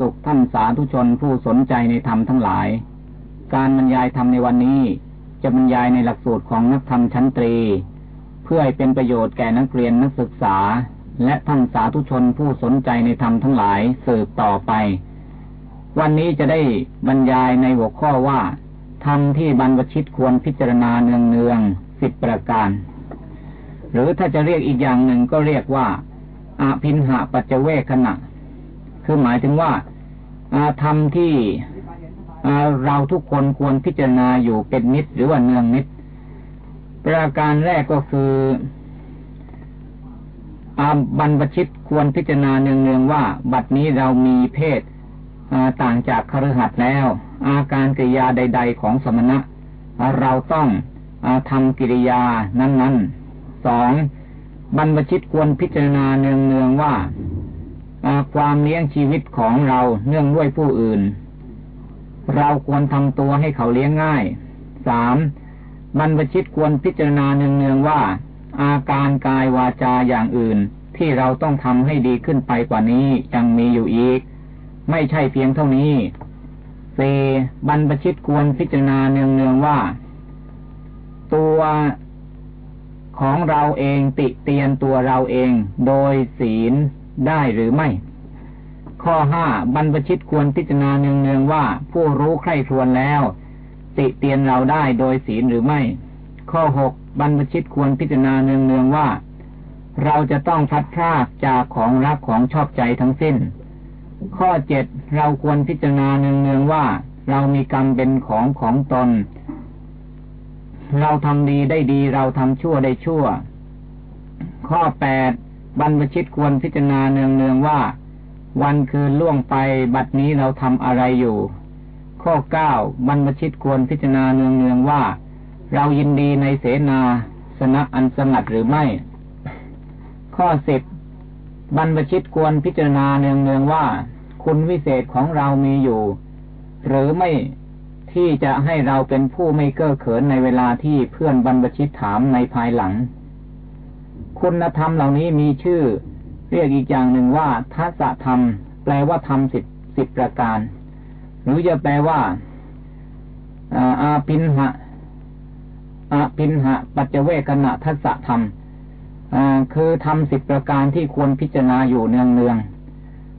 สุขท่านสาธุชนผู้สนใจในธรรมทั้งหลาย การบรรยายธรรมในวันนี้จะบรรยายในหลักสูตรของนักธรรมชั้นตรี เพื่อให้เป็นประโยชน์แก่นักเรียนนักศึกษา และท่านสาธุชนผู้สนใจในธรรมทั้งหลายสืบต่อไป วันนี้จะได้บรรยายในหัวข้อว่าธรรมที่บรรพชิตควรพิจารณาเนืองๆสิบประการ หรือถ้าจะเรียกอีกอย่างหนึ่งก็เรียกว่าอาพินหะปัจเวคขณะ คือหมายถึงว่าอาธรรมที่เราทุกคนควรพิจารณาอยู่เป็นนิดหรือว่าเนืองนิด ประการแรกก็คืออาบรรพชิตควรพิจารณาเนืองๆว่า บัดนี้เรามีเพศต่างจากคฤหัสถ์แล้ว อาการกิริยาใด ๆ ของสมณะ เราต้องอทำกิริยานั้นๆสองบรรพชิตควรพิจารณาเนืองๆว่า ความเลี้ยงชีวิตของเราเนื่องด้วยผู้อื่น เราควรทำตัวให้เขาเลี้ยงง่ายสามบรรพชิตควรพิจารณาเนืองๆว่า อาการกายวาจาอย่างอื่น ที่เราต้องทำให้ดีขึ้นไปกว่านี้ยังมีอยู่อีก ไม่ใช่เพียงเท่านี้เ่บรรพชิตควรพิจารณาเนืองๆว่า ตัวของเราเองติเตียนตัวเราเอง โดยศีล ได้หรือไม่ ข้อห้าบรรพชิตควรพิจารณาเนืองๆว่า ผู้รู้ใคร่ครวญแล้ว ติเตียนเราได้โดยศีลหรือไม่ ข้อหกบรรพชิตควรพิจารณาเนืองๆว่า เราจะต้องพัดพรากจากของรักของชอบใจทั้งสิ้น ข้อเจ็ดเราควรพิจารณาเนืองๆว่า เรามีกรรมเป็นของของตน เราทำดีได้ดีเราทำชั่วได้ชั่ว ข้อแปด บรรพชิตควรพิจารณาเนืองๆว่า วันคืนล่วงไปบัดนี้เราทำอะไรอยู่ ข้อเก้าบรรพชิตควรพิจารณาเนืองๆว่า เรายินดีในเสนาสนะอันสงัดหรือไม่ ข้อสิบบรรพชิตควรพิจารณาเนืองๆว่า คุณวิเศษของเรามีอยู่ หรือไม่ที่จะให้เราเป็นผู้ไม่เก้อเขินในเวลาที่เพื่อนบรรพชิตถามในภายหลัง คุณธรรมเหล่านี้มีชื่อ เรียกอีกอย่างหนึ่งว่าทัศธรรม แปลว่าธรรมสิบสิบประการ หรือจะแปลว่าอาปินหะอาปินหะ ปัจเจเวกณะทัศธรรมคือทำสิบประการที่ควรพิจารณาอยู่เนืองเนือง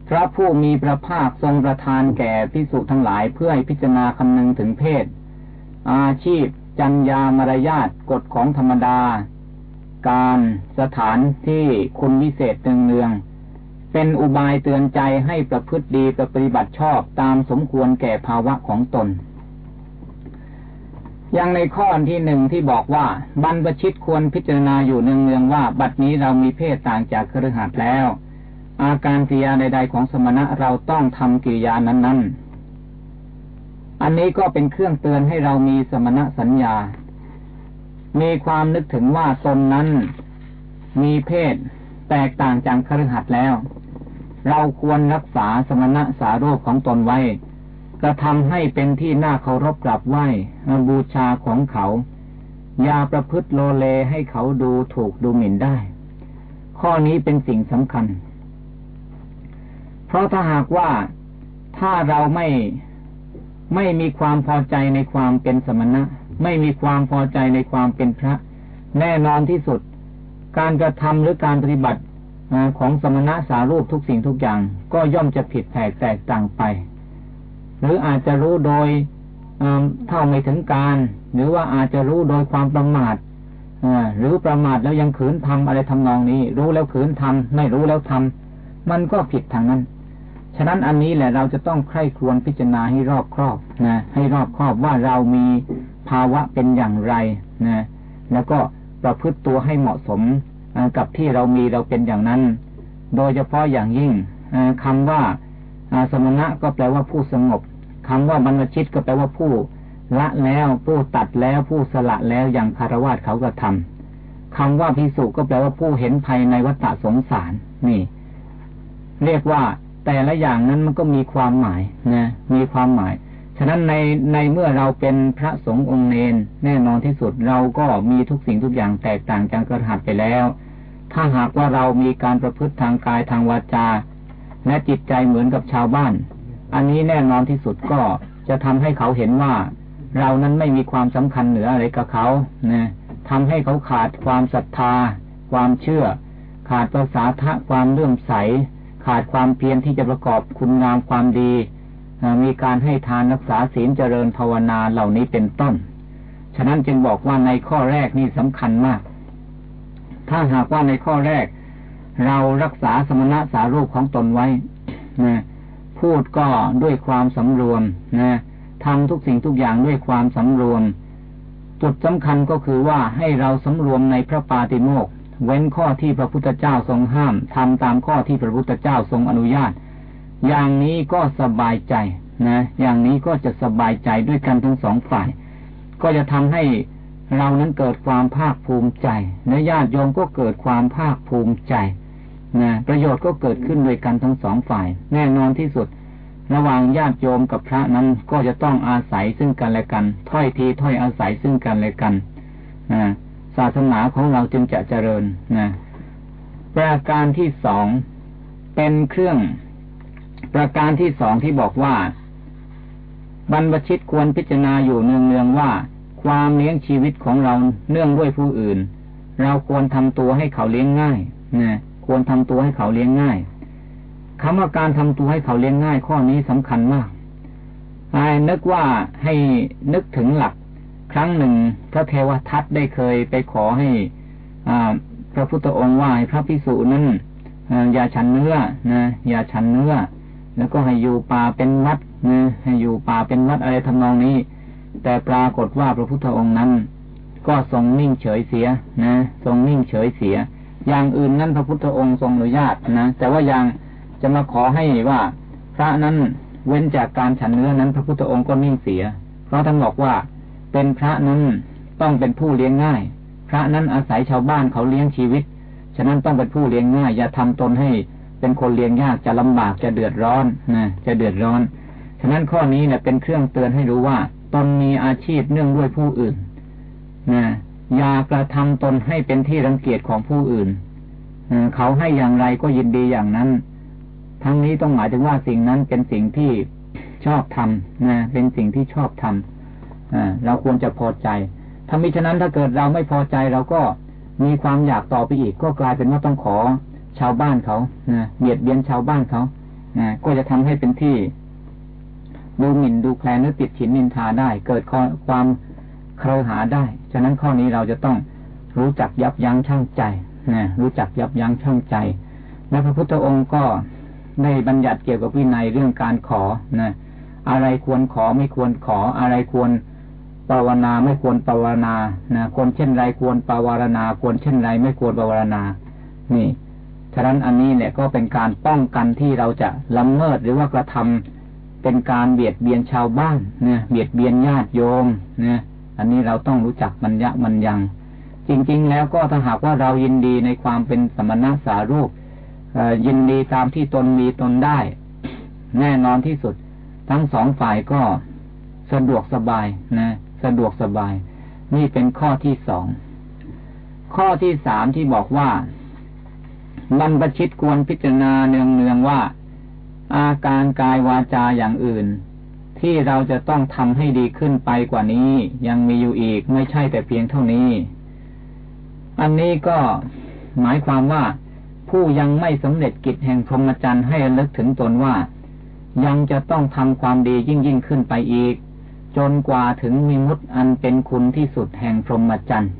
พระผู้มีพระภาคทรงประทานแก่พิสุทั้งหลายเพื่อให้พิจารณาคำนึงถึงเพศ อาชีพ จัญญามารยาทกฎของธรรมดา การสถานที่คุณวิเศษเนือง เป็นอุบายเตือนใจให้ประพฤติดีประปฏิบัติชอบตามสมควรแก่ภาวะของตนย่างในข้อที่หนึ่งที่บอกว่า บรรพชิตควรพิจารณาอยู่เนืองๆว่า บัดนี้เรามีเพศต่างจากครหัสแล้ว อาการกิริยาใดๆของสมณะเราต้องทำกิริยานั้น ๆ อันนี้ก็เป็นเครื่องเตือนให้เรามีสมณะสัญญา มีความนึกถึงว่าตนนั้น มีเพศแตกต่างจากครหัสแล้ว เราควรรักษาสมณะสารูปของตนไว้ กระทำให้เป็นที่น่าเคารพกราบไหว้บูชาของเขา อย่าประพฤติโลเลให้เขาดูถูกดูหมิ่นได้ ข้อนี้เป็นสิ่งสำคัญ เพราะถ้าหากว่าถ้าเราไม่ไม่มีความพอใจในความเป็นสมณะ ไม่มีความพอใจในความเป็นพระ แน่นอนที่สุด การกระทำหรือการปฏิบัติของสมณะสารูปทุกสิ่งทุกอย่าง ก็ย่อมจะผิดแผกแตกต่างไป หรืออาจจะรู้โดยเท่าไม่ถึงการ หรือว่าอาจจะรู้โดยความประมาทหรือประมาทแล้วยังขืนทำอะไรทำนองนี้ รู้แล้วขืนทำไม่รู้แล้วทำมันก็ผิดทางนั้น ฉะนั้นอันนี้แหละเราจะต้องใคร่ครวญพิจารณาให้รอบครอบนะให้รอบครอบว่าเรามี ภาวะเป็นอย่างไรนะแล้วก็ประพฤติตัวให้เหมาะสมกับที่เรามีเราเป็นอย่างนั้น โดยเฉพาะอย่างยิ่งคำว่าสมณะก็แปลว่าผู้สงบคำว่าบรรพชิตก็แปลว่าผู้ละแล้วผู้ตัดแล้วผู้สละแล้วอย่างคารวะเขาก็ทำคำว่าพิสุก็แปลว่าผู้เห็นภัยในวัฏสงสารนี่ เรียกว่าแต่ละอย่างนั้นมันก็มีความหมายนะมีความหมาย ฉะนั้นในในเมื่อเราเป็นพระสงฆ์องค์เนนแน่นอนที่สุดเราก็มีทุกสิ่งทุกอย่างแตกต่างจากกระหัตไปแล้ว ถ้าหากว่าเรามีการประพฤติทางกายทางวาจา และจิตใจเหมือนกับชาวบ้าน อันนี้แน่นอนที่สุดก็จะทำให้เขาเห็นว่า เรานั้นไม่มีความสำคัญเหนืออะไรกับเขานะทำให้เขาขาดความศรัทธา ความเชื่อ ขาดภาษาทะความเลื่อมใส ขาดความเพียรที่จะประกอบคุณงามความดี มีการให้ทานรักษาศีลเจริญภาวนาเหล่านี้เป็นต้น ฉะนั้นจึงบอกว่าในข้อแรกนี่สำคัญมาก ถ้าหากว่าในข้อแรก เรารักษาสมณะสารูปของตนไว้นะพูดก็ด้วยความสำรวมนะทำทุกสิ่งทุกอย่างด้วยความสำรวม จุดสำคัญก็คือว่าให้เราสำรวมในพระปาติโมกเว้นข้อที่พระพุทธเจ้าทรงห้ามทำตามข้อที่พระพุทธเจ้าทรงอนุญาต อย่างนี้ก็สบายใจนะ อย่างนี้ก็จะสบายใจด้วยกันทั้งสองฝ่าย ก็จะทำให้เรานั้นเกิดความภาคภูมิใจและญาติโยมก็เกิดความภาคภูมิใจนะประโยชน์ก็เกิดขึ้นด้วยกันทั้งสองฝ่าย แน่นอนที่สุด ระหว่างญาติโยมกับพระนั้นก็จะต้องอาศัยซึ่งกันและกัน ถ้อยทีถ้อยอาศัยซึ่งกันและกันนะศาสนาของเราจึงจะเจริญนะประการที่สองเป็นเครื่อง ประการที่สองที่บอกว่า บรรพชิตควรพิจารณาอยู่เนืองๆว่า ความเลี้ยงชีวิตของเราเนื่องด้วยผู้อื่น เราควรทำตัวให้เขาเลี้ยงง่ายนะควรทำตัวให้เขาเลี้ยงง่ายคำว่าการทำตัวให้เขาเลี้ยงง่าย ข้อนี้สำคัญมากไอ้นึกว่าให้นึกถึงหลัก ครั้งหนึ่งพระเทวทัตได้เคยไปขอให้อ่าพระพุทธองค์ว่าให้พระพิสุนั้นอย่าฉันเนื้อนะอย่าฉันเนื้อ แล้วก็ให้อยู่ป่าเป็นวัดนะให้อยู่ป่าเป็นวัดอะไรทำนองนี้ แต่ปรากฏว่าพระพุทธองค์นั้น ก็ทรงนิ่งเฉยเสียนะทรงนิ่งเฉยเสีย อย่างอื่นนั้นพระพุทธองค์ทรงอนุญาตนะแต่ว่าอย่างจะมาขอให้ว่าพระนั้นเว้นจากการฉันเนื้อนั้น พระพุทธองค์ก็นิ่งเสีย เพราะท่านบอกว่าเป็นพระนั้นต้องเป็นผู้เลี้ยงง่าย พระนั้นอาศัยชาวบ้านเขาเลี้ยงชีวิต ฉะนั้นต้องเป็นผู้เลี้ยงง่าย อย่าทำตนให้ เป็นคนเลี้ยงยากจะลำบากจะเดือดร้อนนะจะเดือดร้อน ฉะนั้นข้อนี้เนี่ยเป็นเครื่องเตือนให้รู้ว่าตนมีอาชีพเนื่องด้วยผู้อื่นนะอย่ากระทำตนให้เป็นที่รังเกียจของผู้อื่นเขาให้อย่างไรก็ยินดีอย่างนั้น ทั้งนี้ต้องหมายถึงว่าสิ่งนั้นเป็นสิ่งที่ชอบทำนะเป็นสิ่งที่ชอบทำเราควรจะพอใจถ้ามิฉะนั้นถ้าเกิดเราไม่พอใจเราก็มีความอยากต่อไปอีกก็กลายเป็นว่าต้องขอ ชาวบ้านเขาเบียดเบียนชาวบ้านเขาก็จะทำให้เป็นที่ดูหมิ่นดูแคลนหรือติดฉินนินทาได้ เกิดความเครหาได้ ฉะนั้นข้อนี้เราจะต้องรู้จักยับยั้งชั่งใจนะรู้จักยับยั้งชั่งใจ และพระพุทธองค์ก็ได้บัญญัติเกี่ยวกับวินัยเรื่องการขอนะอะไรควรขอไม่ควรขอ อะไรควรภาวนาไม่ควรภาวนานะควรเช่นไรควรภาวนา ควรเช่นไรไม่ควรภาวนา นี่ ฉะนั้นอันนี้เนี่ยก็เป็นการป้องกันที่เราจะละเมิดหรือว่ากระทำเป็นการเบียดเบียนชาวบ้านเนี่ยเบียดเบียนญาติโยมเนี่ยอันนี้เราต้องรู้จักมัญญะมันยัง จริง ๆ แล้วก็ถ้าหากว่าเรายินดีในความเป็นสมณะสารูปยินดีตามที่ตนมีตนได้ แน่นอนที่สุด ทั้งสองฝ่ายก็สะดวกสบายนะ สะดวกสบาย นี่เป็นข้อที่สองข้อที่สามที่บอกว่า บรรพชิตควรพิจารณาเนืองๆว่า อาการกายวาจาอย่างอื่น ที่เราจะต้องทำให้ดีขึ้นไปกว่านี้ ยังมีอยู่อีกไม่ใช่แต่เพียงเท่านี้ อันนี้ก็หมายความว่า ผู้ยังไม่สำเร็จกิจแห่งพรหมจรรย์ให้ลึกถึงตนว่า ยังจะต้องทำความดียิ่งยิ่งขึ้นไปอีก จนกว่าถึงมีมุตอันเป็นคุณที่สุดแห่งพรหมจรรย์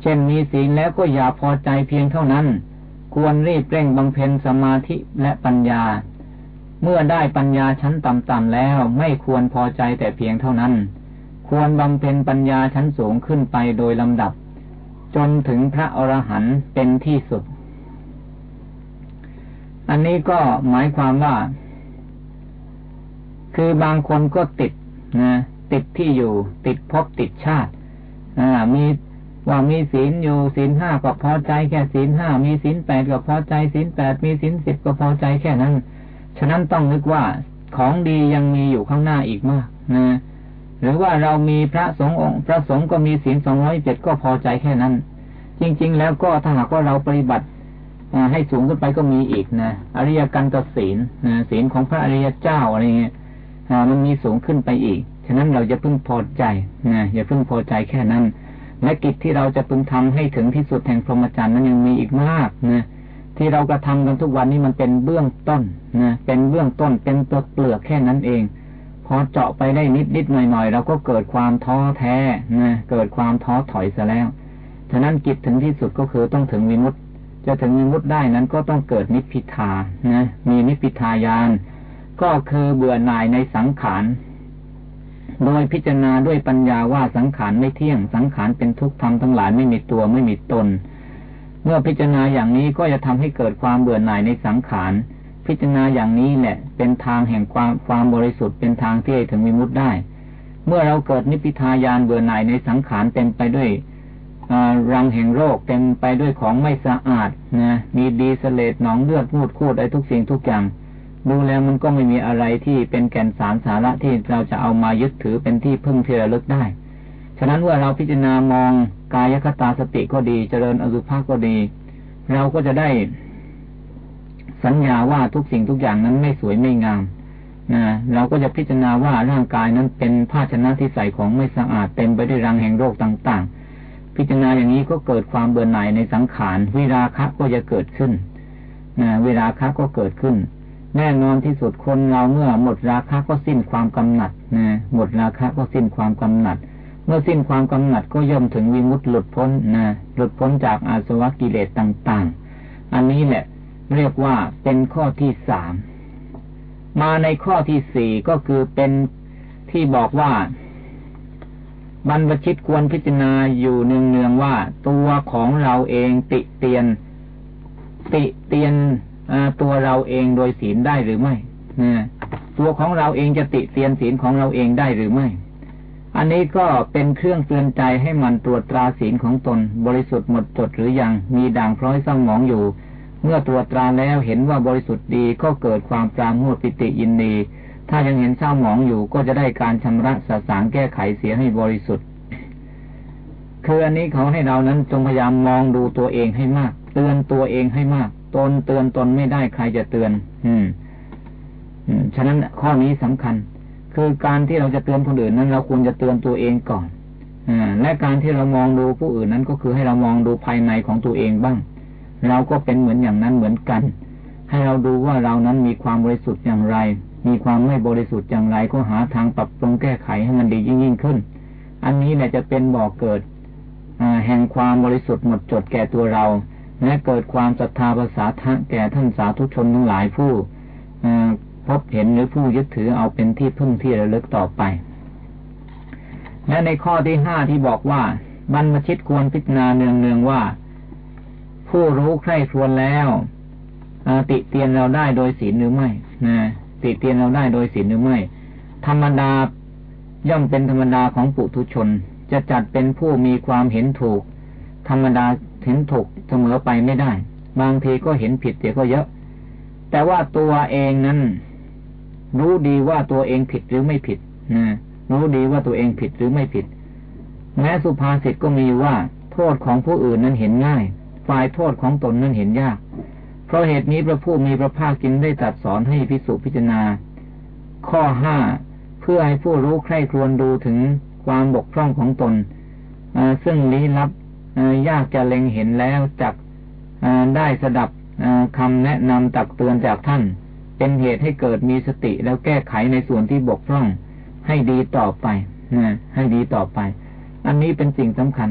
เช่นมีศีลแล้วก็อย่าพอใจเพียงเท่านั้น ควรรีบเร่งบำเพ็ญสมาธิและปัญญา เมื่อได้ปัญญาชั้นต่ำๆแล้วไม่ควรพอใจแต่เพียงเท่านั้น ควรบำเพ็ญปัญญาชั้นสูงขึ้นไปโดยลำดับ จนถึงพระอรหันต์เป็นที่สุด อันนี้ก็หมายความว่า คือบางคนก็ติดนะติดที่อยู่ ติดพบติดชาติมี ว่ามีศีลอยู่ศีลห้าก็พอใจแค่ศีลห้ามีศีลแปดก็พอใจศีลแปดมีศีลสิบก็พอใจแค่นั้น ฉะนั้นต้องนึกว่าของดียังมีอยู่ข้างหน้าอีกมากนะหรือว่าเรามีพระสงฆ์องค์พระสงฆ์ก็มีศีลสองร้อยเจ็ดก็พอใจแค่นั้น จริง ๆ แล้วก็ถ้าหากว่าเราปฏิบัติให้สูงขึ้นไปก็มีอีกนะอริยกันตศีลนะศีลของพระอริยเจ้าอะไรเงี้ยมันมีสูงขึ้นไปอีก ฉะนั้นเราจะพึ่งพอใจนะอย่าพึ่งพอใจแค่นั้น และกิจที่เราจะพึงทำให้ถึงที่สุดแห่งพรหมจรรย์นั้นยังมีอีกมากนะที่เรากระทากันทุกวันนี้มันเป็นเบื้องต้นนะเป็นเบื้องต้นเป็นตัวเปลือกแค่นั้นเอง พอเจาะไปได้นิดนิดหน่อยหน่อยเราก็เกิดความท้อแท้นะเกิดความท้อถอยซะแล้วฉะนั้นกิจถึงที่สุดก็คือต้องถึงวิมุตจะถึงวิมุตได้นั้นก็ต้องเกิดนิพพิทานะมีนิพพิทายานก็คือเบื่อหน่ายในสังขาร โดยพิจารณาด้วยปัญญาว่าสังขารไม่เที่ยง สังขารเป็นทุกข์ทำทั้งหลายไม่มีตัวไม่มีตน เมื่อพิจารณาอย่างนี้ก็จะทำให้เกิดความเบื่อหน่ายในสังขาร พิจารณาอย่างนี้แหละ เป็นทางแห่งความความบริสุทธิ์เป็นทางที่ถึงวิมุตได้ เมื่อเราเกิดนิพพิทายานเบื่อหน่ายในสังขารเต็มไปด้วยรังแห่งโรคเต็มไปด้วยของไม่สะอาดนะมีดีสเลดหนองเลือดพูดคูดอะไรทุกสิ่งทุกอย่าง ดูแล้วมันก็ไม่มีอะไรที่เป็นแก่นสารสาระที่เราจะเอามายึดถือเป็นที่พึ่งเทระลึกได้ ฉะนั้นเมื่อเราพิจารณามองกายคตาสติก็ดี เจริญอสุภะก็ดี เราก็จะได้สัญญาว่าทุกสิ่งทุกอย่างนั้นไม่สวยไม่งามนะเราก็จะพิจารณาว่าร่างกายนั้นเป็นภาชนะที่ใส่ของไม่สะอาดเต็มไปด้วยรังแห่งโรคต่าง ๆ พิจารณาอย่างนี้ก็เกิดความเบื่อหน่ายในสังขารวิราคะก็จะเกิดขึ้นนะเวลาคะก็เกิดขึ้น แน่นอนที่สุดคนเราเมื่อหมดราคะก็สิ้นความกำหนัดนะหมดราคะก็สิ้นความกำหนัด เมื่อสิ้นความกำหนัดก็ย่อมถึงวิมุตติหลุดพ้นนะหลุดพ้นจากอาสวะกิเลสต่างๆ อันนี้แหละ เรียกว่าเป็นข้อที่สามมาในข้อที่สี่ก็คือเป็นที่บอกว่าบรรพชิตควรพิจารณาอยู่เนืองๆว่า ตัวของเราเองติเตียน ติเตียน ตัวเราเองโดยศีลได้หรือไม่ตัวของเราเองจะติเตียนศีลของเราเองได้หรือไม่ อันนี้ก็เป็นเครื่องเตือนใจให้มันตรวจตราศีลของตน บริสุทธิ์หมดจดหรือยังมีด่างพร้อยซ่องหมองอยู่ เมื่อตรวจตราแล้วเห็นว่าบริสุทธิ์ดีก็เกิดความปราโมทปิติยินดี ถ้ายังเห็นเศร้าหมองอยู่ก็จะได้การชำระสสางแก้ไขเสียให้บริสุทธิ์คืออันนี้เขาให้เรานั้นจงพยายามมองดูตัวเองให้มาก เตือนตัวเองให้มาก ตนเตือนตนไม่ได้ใครจะเตือน อืม อืม ฉะนั้นข้อนี้สำคัญ คือการที่เราจะเตือนคนอื่นนั้น เราควรจะเตือนตัวเองก่อนอและการที่เรามองดูผู้อื่นนั้นก็คือให้เรามองดูภายในของตัวเองบ้าง เราก็เป็นเหมือนอย่างนั้นเหมือนกัน ให้เราดูว่าเรานั้นมีความบริสุทธิ์อย่างไร มีความไม่บริสุทธิ์อย่างไรก็หาทางปรับปรุงแก้ไขให้มันดียิ่งยิ่งขึ้น อันนี้แหละจะเป็นบ่อกเกิดแห่งความบริสุทธิ์หมดจดแก่ตัวเรา และเกิดความศรัทธาภาษาทะแก่ท่านสาธุชนทั้งหลายผู้พบเห็นหรือผู้ยึดถือเอาเป็นที่พึ่งที่ระลึกต่อไป และในข้อที่ห้าที่บอกว่าบรรพชิตควรพิจารณาเนืองๆว่า ผู้รู้ใคร่ครวญแล้วติเตียนเราได้โดยศีลหรือไม่นะติเตียนเราได้โดยศีลหรือไม่ ธรรมดาย่อมเป็นธรรมดาของปุถุชน จะจัดเป็นผู้มีความเห็นถูก ธรรมดา เห็นถูกเสมอไปไม่ได้ บางทีก็เห็นผิดเดียวก็เยอะ แต่ว่าตัวเองนั้น รู้ดีว่าตัวเองผิดหรือไม่ผิดนะรู้ดีว่าตัวเองผิดหรือไม่ผิด แม้สุภาษิตก็มีว่า โทษของผู้อื่นนั้นเห็นง่าย ฝ่ายโทษของตนนั้นเห็นยาก เพราะเหตุนี้พระผู้มีพระภาคกินได้ตรัสสอนให้พิสุพิจารณา ข้อห้าเพื่อให้ผู้รู้ใคร่ครวญดูถึงความบกพร่องของตนซึ่งลี้ลับ ยากจะเล็งเห็นแล้วจักได้สดับคำแนะนำตักเตือนจากท่าน เป็นเหตุให้เกิดมีสติแล้วแก้ไขในส่วนที่บกพร่องให้ดีต่อไปนะให้ดีต่อไป อันนี้เป็นสิ่งสำคัญ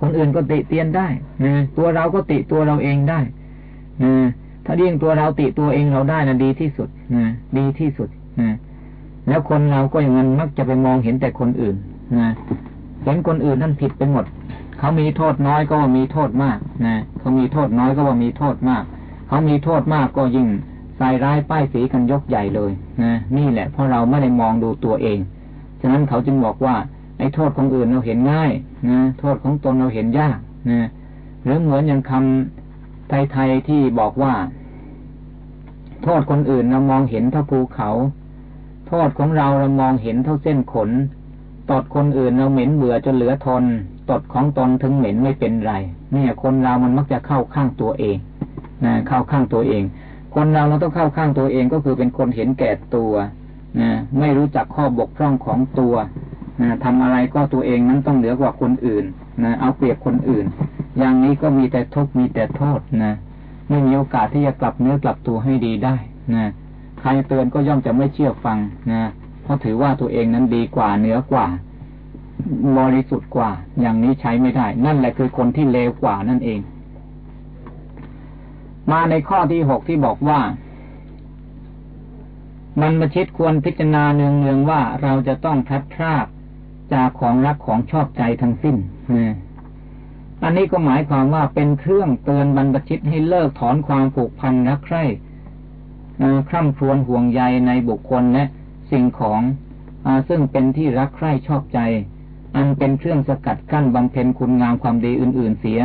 คนอื่นก็ติเตียนได้นะตัวเราก็ติตัวเราเองได้นะถ้าเลี้ยงตัวเราติตัวเองเราได้นะดีที่สุดนะดีที่สุดนะแล้วคนเราก็อย่างนั้นมักจะไปมองเห็นแต่คนอื่นนะเห็นคนอื่นนั่นผิดไปหมด เขามีโทษน้อยก็ว่ามีโทษมากนะเขามีโทษน้อยก็ว่ามีโทษมาก เขามีโทษมากก็ยิ่งใส่ร้ายป้ายสีกันยกใหญ่เลยนะนี่แหละเพราะเราไม่ได้มองดูตัวเอง ฉะนั้นเขาจึงบอกว่าไอ้โทษของอื่นเราเห็นง่ายนะโทษของตนเราเห็นยากนะหรือเหมือนอย่างคำไทยๆที่บอกว่า โทษคนอื่นเรามองเห็นเท่าภูเขา โทษของเราเรามองเห็นเท่าเส้นขนตดคนอื่นเราเหม็นเบื่อจนเหลือทน ตดของตนถึงเหม็นไม่เป็นไร เนี่ย คนเรามันมักจะเข้าข้างตัวเองนะเข้าข้างตัวเอง คนเราเราต้องเข้าข้างตัวเองก็คือเป็นคนเห็นแก่ตัวนะไม่รู้จักข้อบกพร่องของตัวนะทำอะไรก็ตัวเองนั้นต้องเหนือกว่าคนอื่นนะเอาเปรียบคนอื่น อย่างนี้ก็มีแต่ทุกข์มีแต่โทษนะไม่มีโอกาสที่จะกลับเนื้อกลับตัวให้ดีได้นะใครเตือนก็ย่อมจะไม่เชื่อฟังนะเพราะถือว่าตัวเองนั้นดีกว่าเหนือกว่า บริสุทธิ์กว่า อย่างนี้ใช้ไม่ได้ นั่นแหละคือคนที่เลวกว่านั่นเอง มาในข้อที่หกที่บอกว่า มันมาชิดควรพิจารณาเนืองๆว่าเราจะต้องพลัดพรากจากของรักของชอบใจทั้งสิ้นอันนี้ก็หมายความว่าเป็นเครื่องเตือนบรรพชิตให้เลิกถอนความผูกพันรักใคร่คร่ำครวญห่วงใยในบุคคลและสิ่งของอซึ่งเป็นที่รักใคร่ชอบใจ อันเป็นเครื่องสกัดกั้นบำเพ็ญคุณงามความดีอื่น ๆเสีย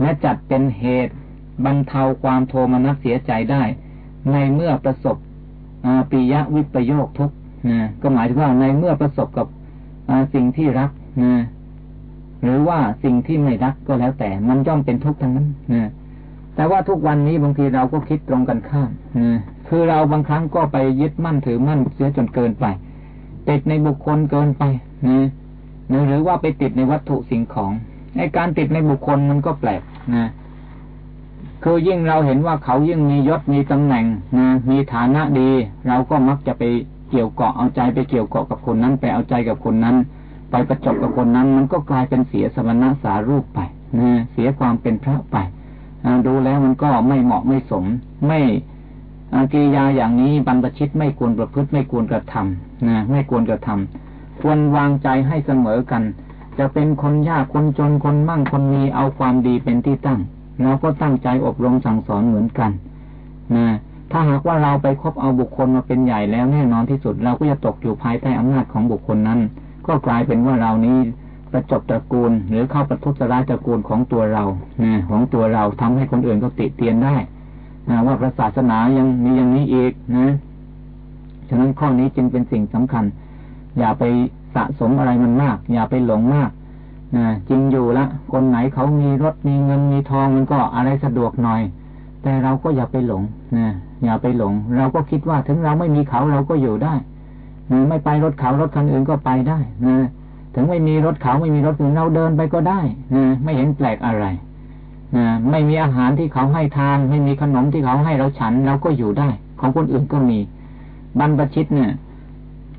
และจัดเป็นเหตุบรรเทาความโทมนัสเสียใจได้ ในเมื่อประสบปิยะวิปโยคทุกนะก็หมายถึงว่าในเมื่อประสบกับสิ่งที่รักนะหรือว่าสิ่งที่ไม่รักก็แล้วแต่ มันย่อมเป็นทุกข์ทั้งนั้นนะแต่ว่าทุกวันนี้บางทีเราก็คิดตรงกันข้ามนะคือเราบางครั้งก็ไปยึดมั่นถือมั่นเสียจนเกินไป ติดในบุคคลเกินไปนะ หรือว่าไปติดในวัตถุสิ่งของในการติดในบุคคลมันก็แปลกนะคือยิ่งเราเห็นว่าเขายิ่งมียศมีตำแหน่งนะมีฐานะดี เราก็มักจะไปเกี่ยวเกาะเอาใจไปเกี่ยวเกาะกับคนนั้น ไปเอาใจกับคนนั้น ไปประจบกับคนนั้น มันก็กลายเป็นเสียสมณะสารูปไปนะเสียความเป็นพระไปดูแล้วมันก็ไม่เหมาะไม่สม ไม่กิริยาอย่างนี้บรรพชิตไม่ควรประพฤติไม่ควรกระทำนะไม่ควรกระทำ ควรวางใจให้เสมอกัน จะเป็นคนยากคนจนคนมั่งคนมีเอาความดีเป็นที่ตั้งเราก็ตั้งใจอบรมสั่งสอนเหมือนกันนะถ้าหากว่าเราไปคบเอาบุคคลมาเป็นใหญ่แล้วแน่นอนที่สุดเราก็จะตกอยู่ภายใต้อำนาจของบุคคลนั้น ก็กลายเป็นว่าเรานี้ประจบตระกูล หรือเข้าประทุษร้ายตระกูลของตัวเรานะของตัวเราทำให้คนอื่นก็ติเตียนได้นะว่าพระศาสนายังมีอย่างนี้อีกนะ ฉะนั้นข้อนี้จึงเป็นสิ่งสำคัญ อย่าไปสะสมอะไรมันมาก อย่าไปหลงมากนะจริงอยู่ละ คนไหนเขามีรถมีเงินมีทองมันก็อะไรสะดวกหน่อย แต่เราก็อย่าไปหลงนะอย่าไปหลง เราก็คิดว่าถึงเราไม่มีเขาเราก็อยู่ได้นะไม่ไปรถเขารถคันอื่นก็ไปได้นะถึงไม่มีรถเขาไม่มีรถอื่นเราเดินไปก็ได้นะไม่เห็นแปลกอะไรนะไม่มีอาหารที่เขาให้ทาน ไม่มีขนมที่เขาให้เราฉันเราก็อยู่ได้ ของคนอื่นก็มี บรรพชิตเนี่ย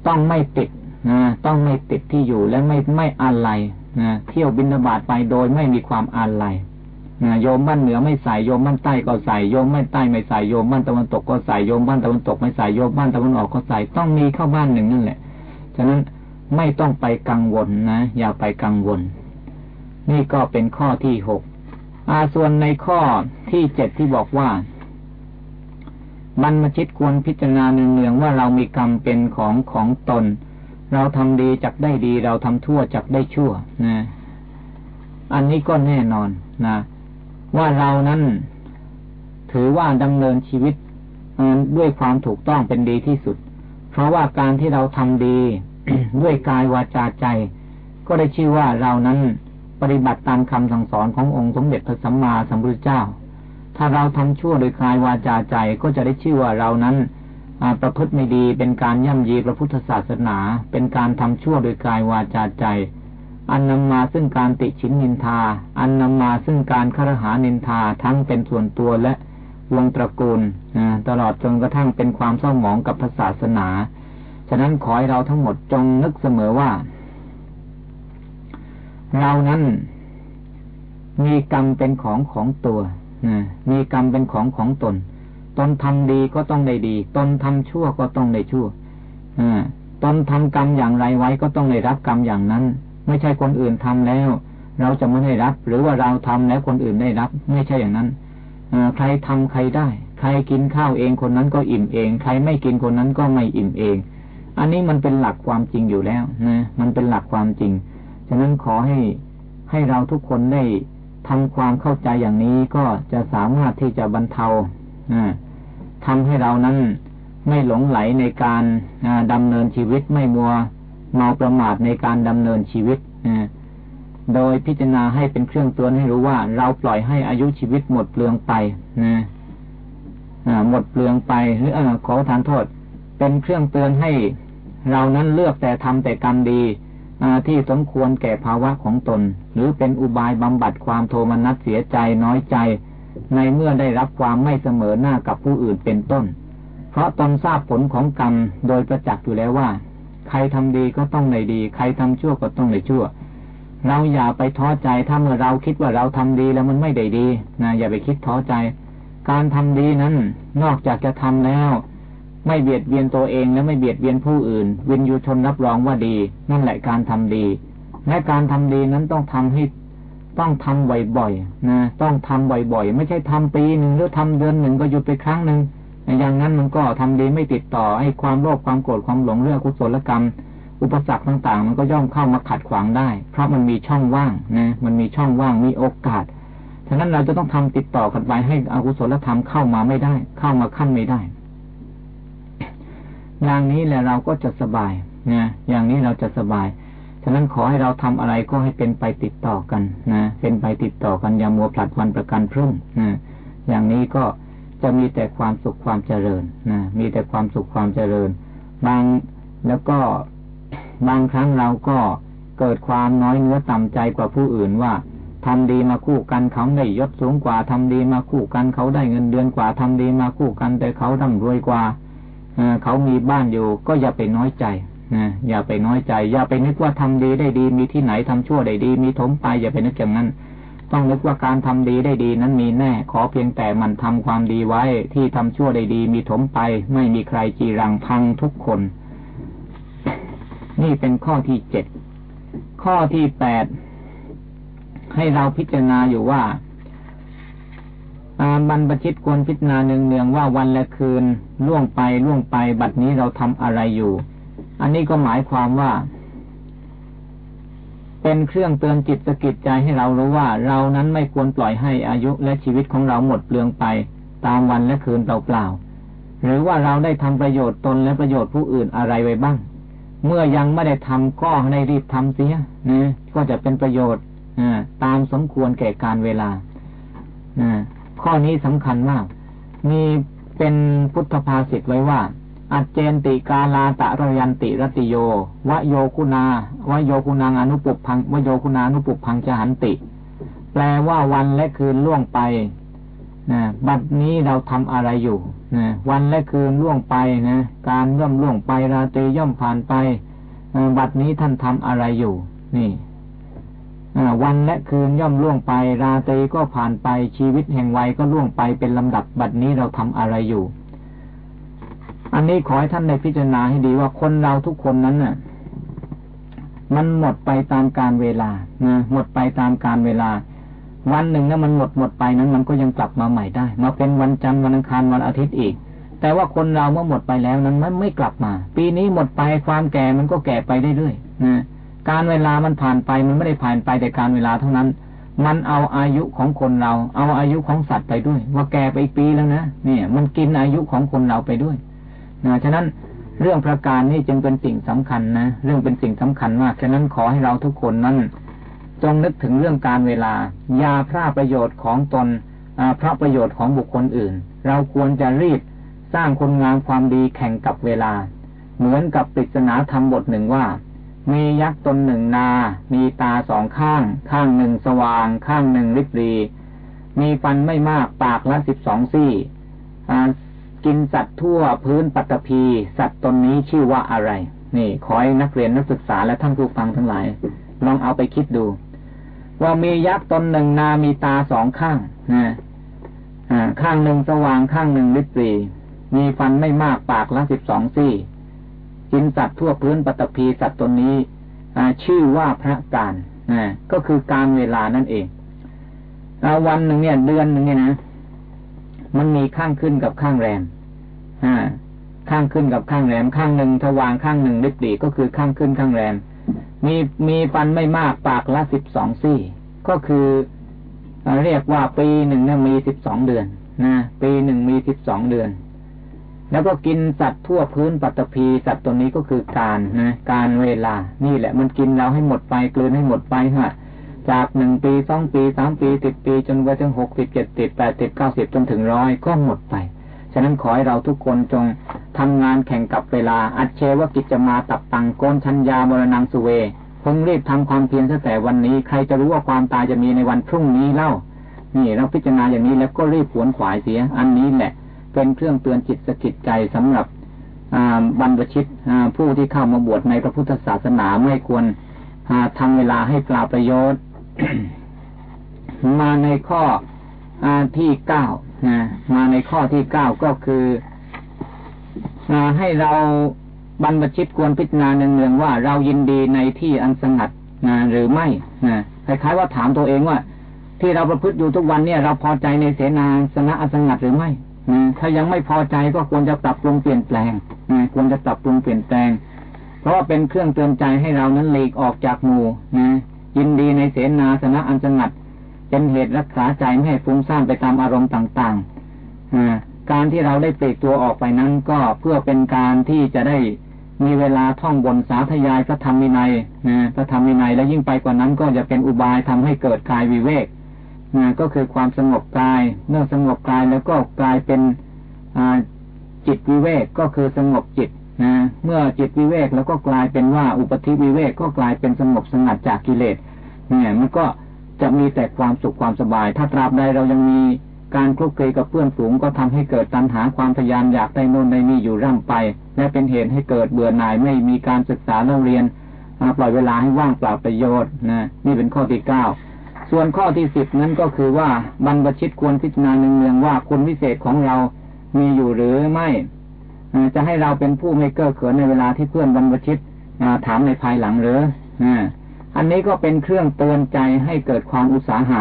ต้องไม่ติด นะต้องไม่ติดที่อยู่และไม่ไม่อะไรนะเที่ยวบินบาตไปโดยไม่มีความอะไรนะโยมบ้านเหนือไม่ใส่โยมบ้านใต้ก็ใส่โยมบ้านใต้ไม่ใส่โยมบ้านตะวันตกก็ใส่โยมบ้านตะวันตกไม่ใส่โยมบ้านตะวันออกก็ใส่ต้องมีเข้าบ้านหนึ่งนั่นแหละ ฉะนั้นไม่ต้องไปกังวลนะ อย่าไปกังวล นี่ก็เป็นข้อที่หกอาส่วนในข้อที่เจ็ดที่บอกว่ามันมาชิดควรพิจารณาเนืองๆว่าเรามีกรรมเป็นของของตน เราทำดีจักได้ดี เราทำชั่วจักได้ชั่วนะอันนี้ก็แน่นอนนะว่าเรานั้นถือว่าดำเนินชีวิตด้วยความถูกต้องเป็นดีที่สุด เพราะว่าการที่เราทำดีด้วยกายวาจาใจ ก็ได้ชื่อว่าเรานั้นปฏิบัติตามคำสั่งสอนขององค์สมเด็จพระสัมมาสัมพุทธเจ้า ถ้าเราทำชั่วโดยกายวาจาใจก็จะได้ชื่อว่าเรานั้น ประพฤติไม่ดีเป็นการย่ำยีพระพุทธศาสนา เป็นการทำชั่วโดยกายวาจาใจ อันนำมาซึ่งการติชินนินทา อันนำมาซึ่งการคารหานินทาทั้งเป็นส่วนตัวและวงตระกูลตลอดจนกระทั่งเป็นความเศร้าหมองกับศาสนา ฉะนั้นขอให้เราทั้งหมดจงนึกเสมอว่า เรานั้นมีกรรมเป็นของของตัวมีกรรมเป็นของของตน ตนทำดีก็ต้องได้ดี ตนทำชั่วก็ต้องได้ชั่วอตนทำกรรมอย่างไรไว้ก็ต้องได้รับกรรมอย่างนั้น ไม่ใช่คนอื่นทำแล้ว เราจะไม่ได้รับ หรือว่าเราทำแล้วคนอื่นได้รับ ไม่ใช่อย่างนั้นอใครทำใครได้ ใครกินข้าวเองคนนั้นก็อิ่มเอง ใครไม่กินคนนั้นก็ไม่อิ่มเอง อันนี้มันเป็นหลักความจริงอยู่แล้วนะมันเป็นหลักความจริง ฉะนั้นขอให้ให้เราทุกคนได้ทำความเข้าใจอย่างนี้ก็จะสามารถที่จะบรรเทาอ่า ทำให้เรานั้นไม่หลงไหลในการดำเนินชีวิตไม่มัวเมาประมาทในการดำเนินชีวิตโดยพิจารณาให้เป็นเครื่องเตือนให้รู้ว่า เราปล่อยให้อายุชีวิตหมดเปลืองไปนะหมดเปลืองไปหรือขอทานโทษ เป็นเครื่องเตือนให้เรานั้นเลือกแต่ทำแต่กรรมดีที่สมควรแก่ภาวะของตน หรือเป็นอุบายบำบัดความโทมนัสเสียใจน้อยใจ ในเมื่อได้รับความไม่เสมอหน้ากับผู้อื่นเป็นต้น เพราะตนทราบผลของกรรมโดยประจักษ์อยู่แล้วว่า ใครทำดีก็ต้องในดี ใครทำชั่วก็ต้องในชั่ว เราอย่าไปท้อใจถ้าเมื่อเราคิดว่าเราทำดีแล้วมันไม่ได้ดีนะอย่าไปคิดท้อใจ การทำดีนั้นนอกจากจะทำแล้วไม่เบียดเบียนตัวเองและไม่เบียดเบียนผู้อื่น วินยูชนรับรองว่าดี นั่นแหละการทำดี และการทำดีนั้นต้องทำให้ ต้องทำบ่อยๆนะต้องทำบ่อยๆ ไม่ใช่ทำปีหนึ่งหรือทำเดือนหนึ่งก็หยุดไปครั้งหนึ่งอย่างนั้นมันก็ทำดีไม่ติดต่อให้ความโลภความโกรธความหลงเรื่องกุศลกรรม อุปสรรคต่างๆ มันก็ย่อมเข้ามาขัดขวางได้ เพราะมันมีช่องว่างนะมันมีช่องว่างมีโอกาสฉะนั้นเราจะต้องทำติดต่อกันไปให้อกุศลธรรมเข้ามาไม่ได้ เข้ามาขั้นไม่ได้อย่างนี้แหละเราก็จะสบายนะอย่างนี้เราจะสบาย ฉะนั้นขอให้เราทำอะไรก็ให้เป็นไปติดต่อกันนะเป็นไปติดต่อกันอย่ามัวผลัดวันประกันพรุ่งนะอย่างนี้ก็จะมีแต่ความสุขความเจริญนะมีแต่ความสุขความเจริญ บางแล้วก็บางครั้งเราก็เกิดความน้อยเนื้อต่ำใจกว่าผู้อื่นว่าทำดีมาคู่กันเขาได้ยศสูงกว่าทำดีมาคู่กันเขาได้เงินเดือนกว่าทำดีมาคู่กันแต่เขาร่ำรวยกว่าเขามีบ้านอยู่ก็อย่าไปน้อยใจ นะอย่าไปน้อยใจ อย่าไปนึกว่าทำดีได้ดี มีที่ไหนทำชั่วได้ดี มีถมไป อย่าไปนึกอย่างนั้น ต้องนึกว่าการทำดีได้ดีนั้นมีแน่ ขอเพียงแต่มันทำความดีไว้ ที่ทำชั่วได้ดี มีถมไป ไม่มีใครจีรังพังทุกคน นี่เป็นข้อที่เจ็ดข้อที่แปดให้เราพิจารณาอยู่ว่าบรรพชิตควรพิจารณาเนืองๆว่าวันและคืนล่วงไปล่วงไปบัดนี้เราทำอะไรอยู่ อันนี้ก็หมายความว่า เป็นเครื่องเตือนจิตสกิดใจให้เรารู้ว่า เรานั้นไม่ควรปล่อยให้อายุและชีวิตของเราหมดเปลืองไปตามวันและคืนเปล่าๆหรือว่าเราได้ทำประโยชน์ตนและประโยชน์ผู้อื่นอะไรไว้บ้าง เมื่อยังไม่ได้ทำก็ให้รีบทำเสียนะก็จะเป็นประโยชน์ตามสมควรแก่การเวลาข้อนี้สำคัญมาก มีเป็นพุทธภาษิตไว้ว่า อัจเจนติกาลาตะรยันติรติโยวโยคุณาวโยคุณางอนุปุพังวโยคุณานุปุพังจหันติ แปลว่าวันและคืนล่วงไปนะบัดนี้เราทำอะไรอยู่นะวันและคืนล่วงไปนะการย่อมล่วงไปราตรีย่อมผ่านไปบัดนี้ท่านทำอะไรอยู่ นี่วันและคืนย่อมล่วงไป ราตรีก็ผ่านไปชีวิตแห่งวัยก็ล่วงไปเป็นลำดับบัดนี้เราทำอะไรอยู่ อันนี้ขอให้ท่านในพิจารณาให้ดีว่าคนเราทุกคนนั้นน่ะ มันหมดไปตามการเวลานะหมดไปตามการเวลา วันหนึ่งนั้นมันหมดหมดไปนั้น มันก็ยังกลับมาใหม่ได้มาเป็นวันจันทร์วันอังคารวันอาทิตย์อีก แต่ว่าคนเราเมื่อหมดไปแล้วนั้น มันไม่กลับมา ปีนี้หมดไปความแก่มันก็แก่ไปเรื่อยๆนะการเวลามันผ่านไปมันไม่ได้ผ่านไปแต่การเวลาเท่านั้น มันเอาอายุของคนเรา เอาอายุของสัตว์ไปด้วย ว่าแก่ไปอีกปีแล้วนะเนี่ย มันกินอายุของคนเราไปด้วย นะฉะนั้นเรื่องประการนี้จึงเป็นสิ่งสำคัญนะเรื่องเป็นสิ่งสำคัญมากฉะนั้นขอให้เราทุกคนนั้น จงนึกถึงเรื่องการเวลายาพระประโยชน์ของตนพระประโยชน์ของบุคคลอื่น เราควรจะรีบสร้างคนงามความดีแข่งกับเวลา เหมือนกับปริศนาธรรมบทหนึ่งว่า มียักษ์ตนหนึ่งนา มีตาสองข้าง ข้างหนึ่งสว่าง ข้างหนึ่งริบรี มีฟันไม่มากปากละสิบสองซี่ กินสัตว์ทั่วพื้นปัตภีสัตว์ตนนี้ชื่อว่าอะไร นี่ ขอให้นักเรียนนักศึกษาและท่านผู้ฟังทั้งหลาย ลองเอาไปคิดดู ว่ามียักษ์ตนหนึ่งนามีตาสองข้างนะข้างหนึ่งสว่างข้างหนึ่งริบรีมีฟันไม่มากปากละสิบสองซี่ กินสัตว์ทั่วพื้นปฐพีสัตว์ตนนี้ชื่อว่าพระการก็คือการเวลานั่นเองวันหนึ่งเนี่ย เดือนหนึ่งเนี่ยนะ มันมีข้างขึ้นกับข้างแรมข้างขึ้นกับข้างแรมข้างหนึ่งทวางข้างหนึ่งริบดีก็คือข้างขึ้นข้างแรมมีมีฟันไม่มากปากละสิบสองซี่ ก็คือเรียกว่าปีหนึ่งเนี่ยมีสิบสองเดือนนะปีหนึ่งมีสิบสองเดือน แล้วก็กินสัตว์ทั่วพื้นปัตภีสัตว์ตัวนี้ก็คือการนะการเวลา นี่แหละมันกินเราให้หมดไปกลืนให้หมดไปฮะ จากหนึ่งปีสองปีสามปีสิบปี จนไปถึงหกสิบเจ็ดสิบแปดสิบเก้าสิบจนถึงร้อยก็หมดไป ฉะนั้นขอให้เราทุกคนจงทำงานแข่งกับเวลา อัจเชวกิจจะมาตับตังโกนชัญญามรณังสุเวพิ่งรีบทำความเพียรตั้งแต่วันนี้ ใครจะรู้ว่าความตายจะมีในวันพรุ่งนี้เล่า นี่เราพิจารณาอย่างนี้แล้วก็รีบขวนขวายเสีย อันนี้แหละ เป็นเครื่องเตือนจิตสกิดใจสำหรับบรรพชิตผู้ที่เข้ามาบวชในพระพุทธศาสนาไม่ควรทำเวลาให้เปล่าประโยชน์ มาในข้ออที่เก้านะมาในข้อที่เก้าก็คืออให้เราบรรพชิตควรพิจารณาเนืองๆว่าเรายินดีในที่อันสงัดนะหรือไม่นะคล้ายๆว่าถามตัวเองว่า ที่เราประพฤติอยู่ทุกวันเนี่ย เราพอใจในเสนาสนะอันสงัดหรือไม่นะถ้ายังไม่พอใจก็ควรจะปรับปรุงเปลี่ยนแปลงนะควรจะปรับปรุงเปลี่ยนแปลง เพราะว่าเป็นเครื่องเตือนใจให้เรานั้นหลีกออกจากหมู่นะ ยินดีในเสนาสนะอันสงัด เป็นเหตุรักษาใจไม่ให้ฟุ้งซ่านไปตามอารมณ์ต่างๆการที่เราได้ปลีกตัวออกไปนั้นก็เพื่อเป็นการที่จะได้มีเวลาท่องบนสาธยายพระธรรมวินัยนะพระธรรมวินัยและยิ่งไปกว่านั้นก็จะเป็นอุบายทำให้เกิดกายวิเวกนะก็คือความสงบกาย เมื่อสงบกายแล้วก็กลายเป็นจิตวิเวกก็คือสงบจิต นะเมื่อจิตวิเวกแล้วก็กลายเป็นว่าอุปธิวิเวกก็กลายเป็นสงบสงัดจากกิเลสเนี่ยมันก็จะมีแต่ความสุขความสบาย ถ้าตราบใดเรายังมีการคลุกคลีกับเพื่อนฝูงก็ทำให้เกิดตัณหาความทยานอยากได้โน่นได้นี่อยู่ร่ำไป และเป็นเหตุให้เกิดเบื่อหน่ายไม่มีการศึกษาเรียนปล่อยเวลาให้ว่างเปล่าประโยชน์นะนี่เป็นข้อที่เก้าส่วนข้อที่สิบนั้นก็คือว่าบรรพชิตควรพิจารณาเนืองๆว่าคุณวิเศษของเรามีอยู่หรือไม่ จะให้เราเป็นผู้ไม่เก้อเขินในเวลาที่เพื่อนบรรพชิตถามในภายหลังหรืออันนี้ก็เป็นเครื่องเตือนใจให้เกิดความอุตสาหะ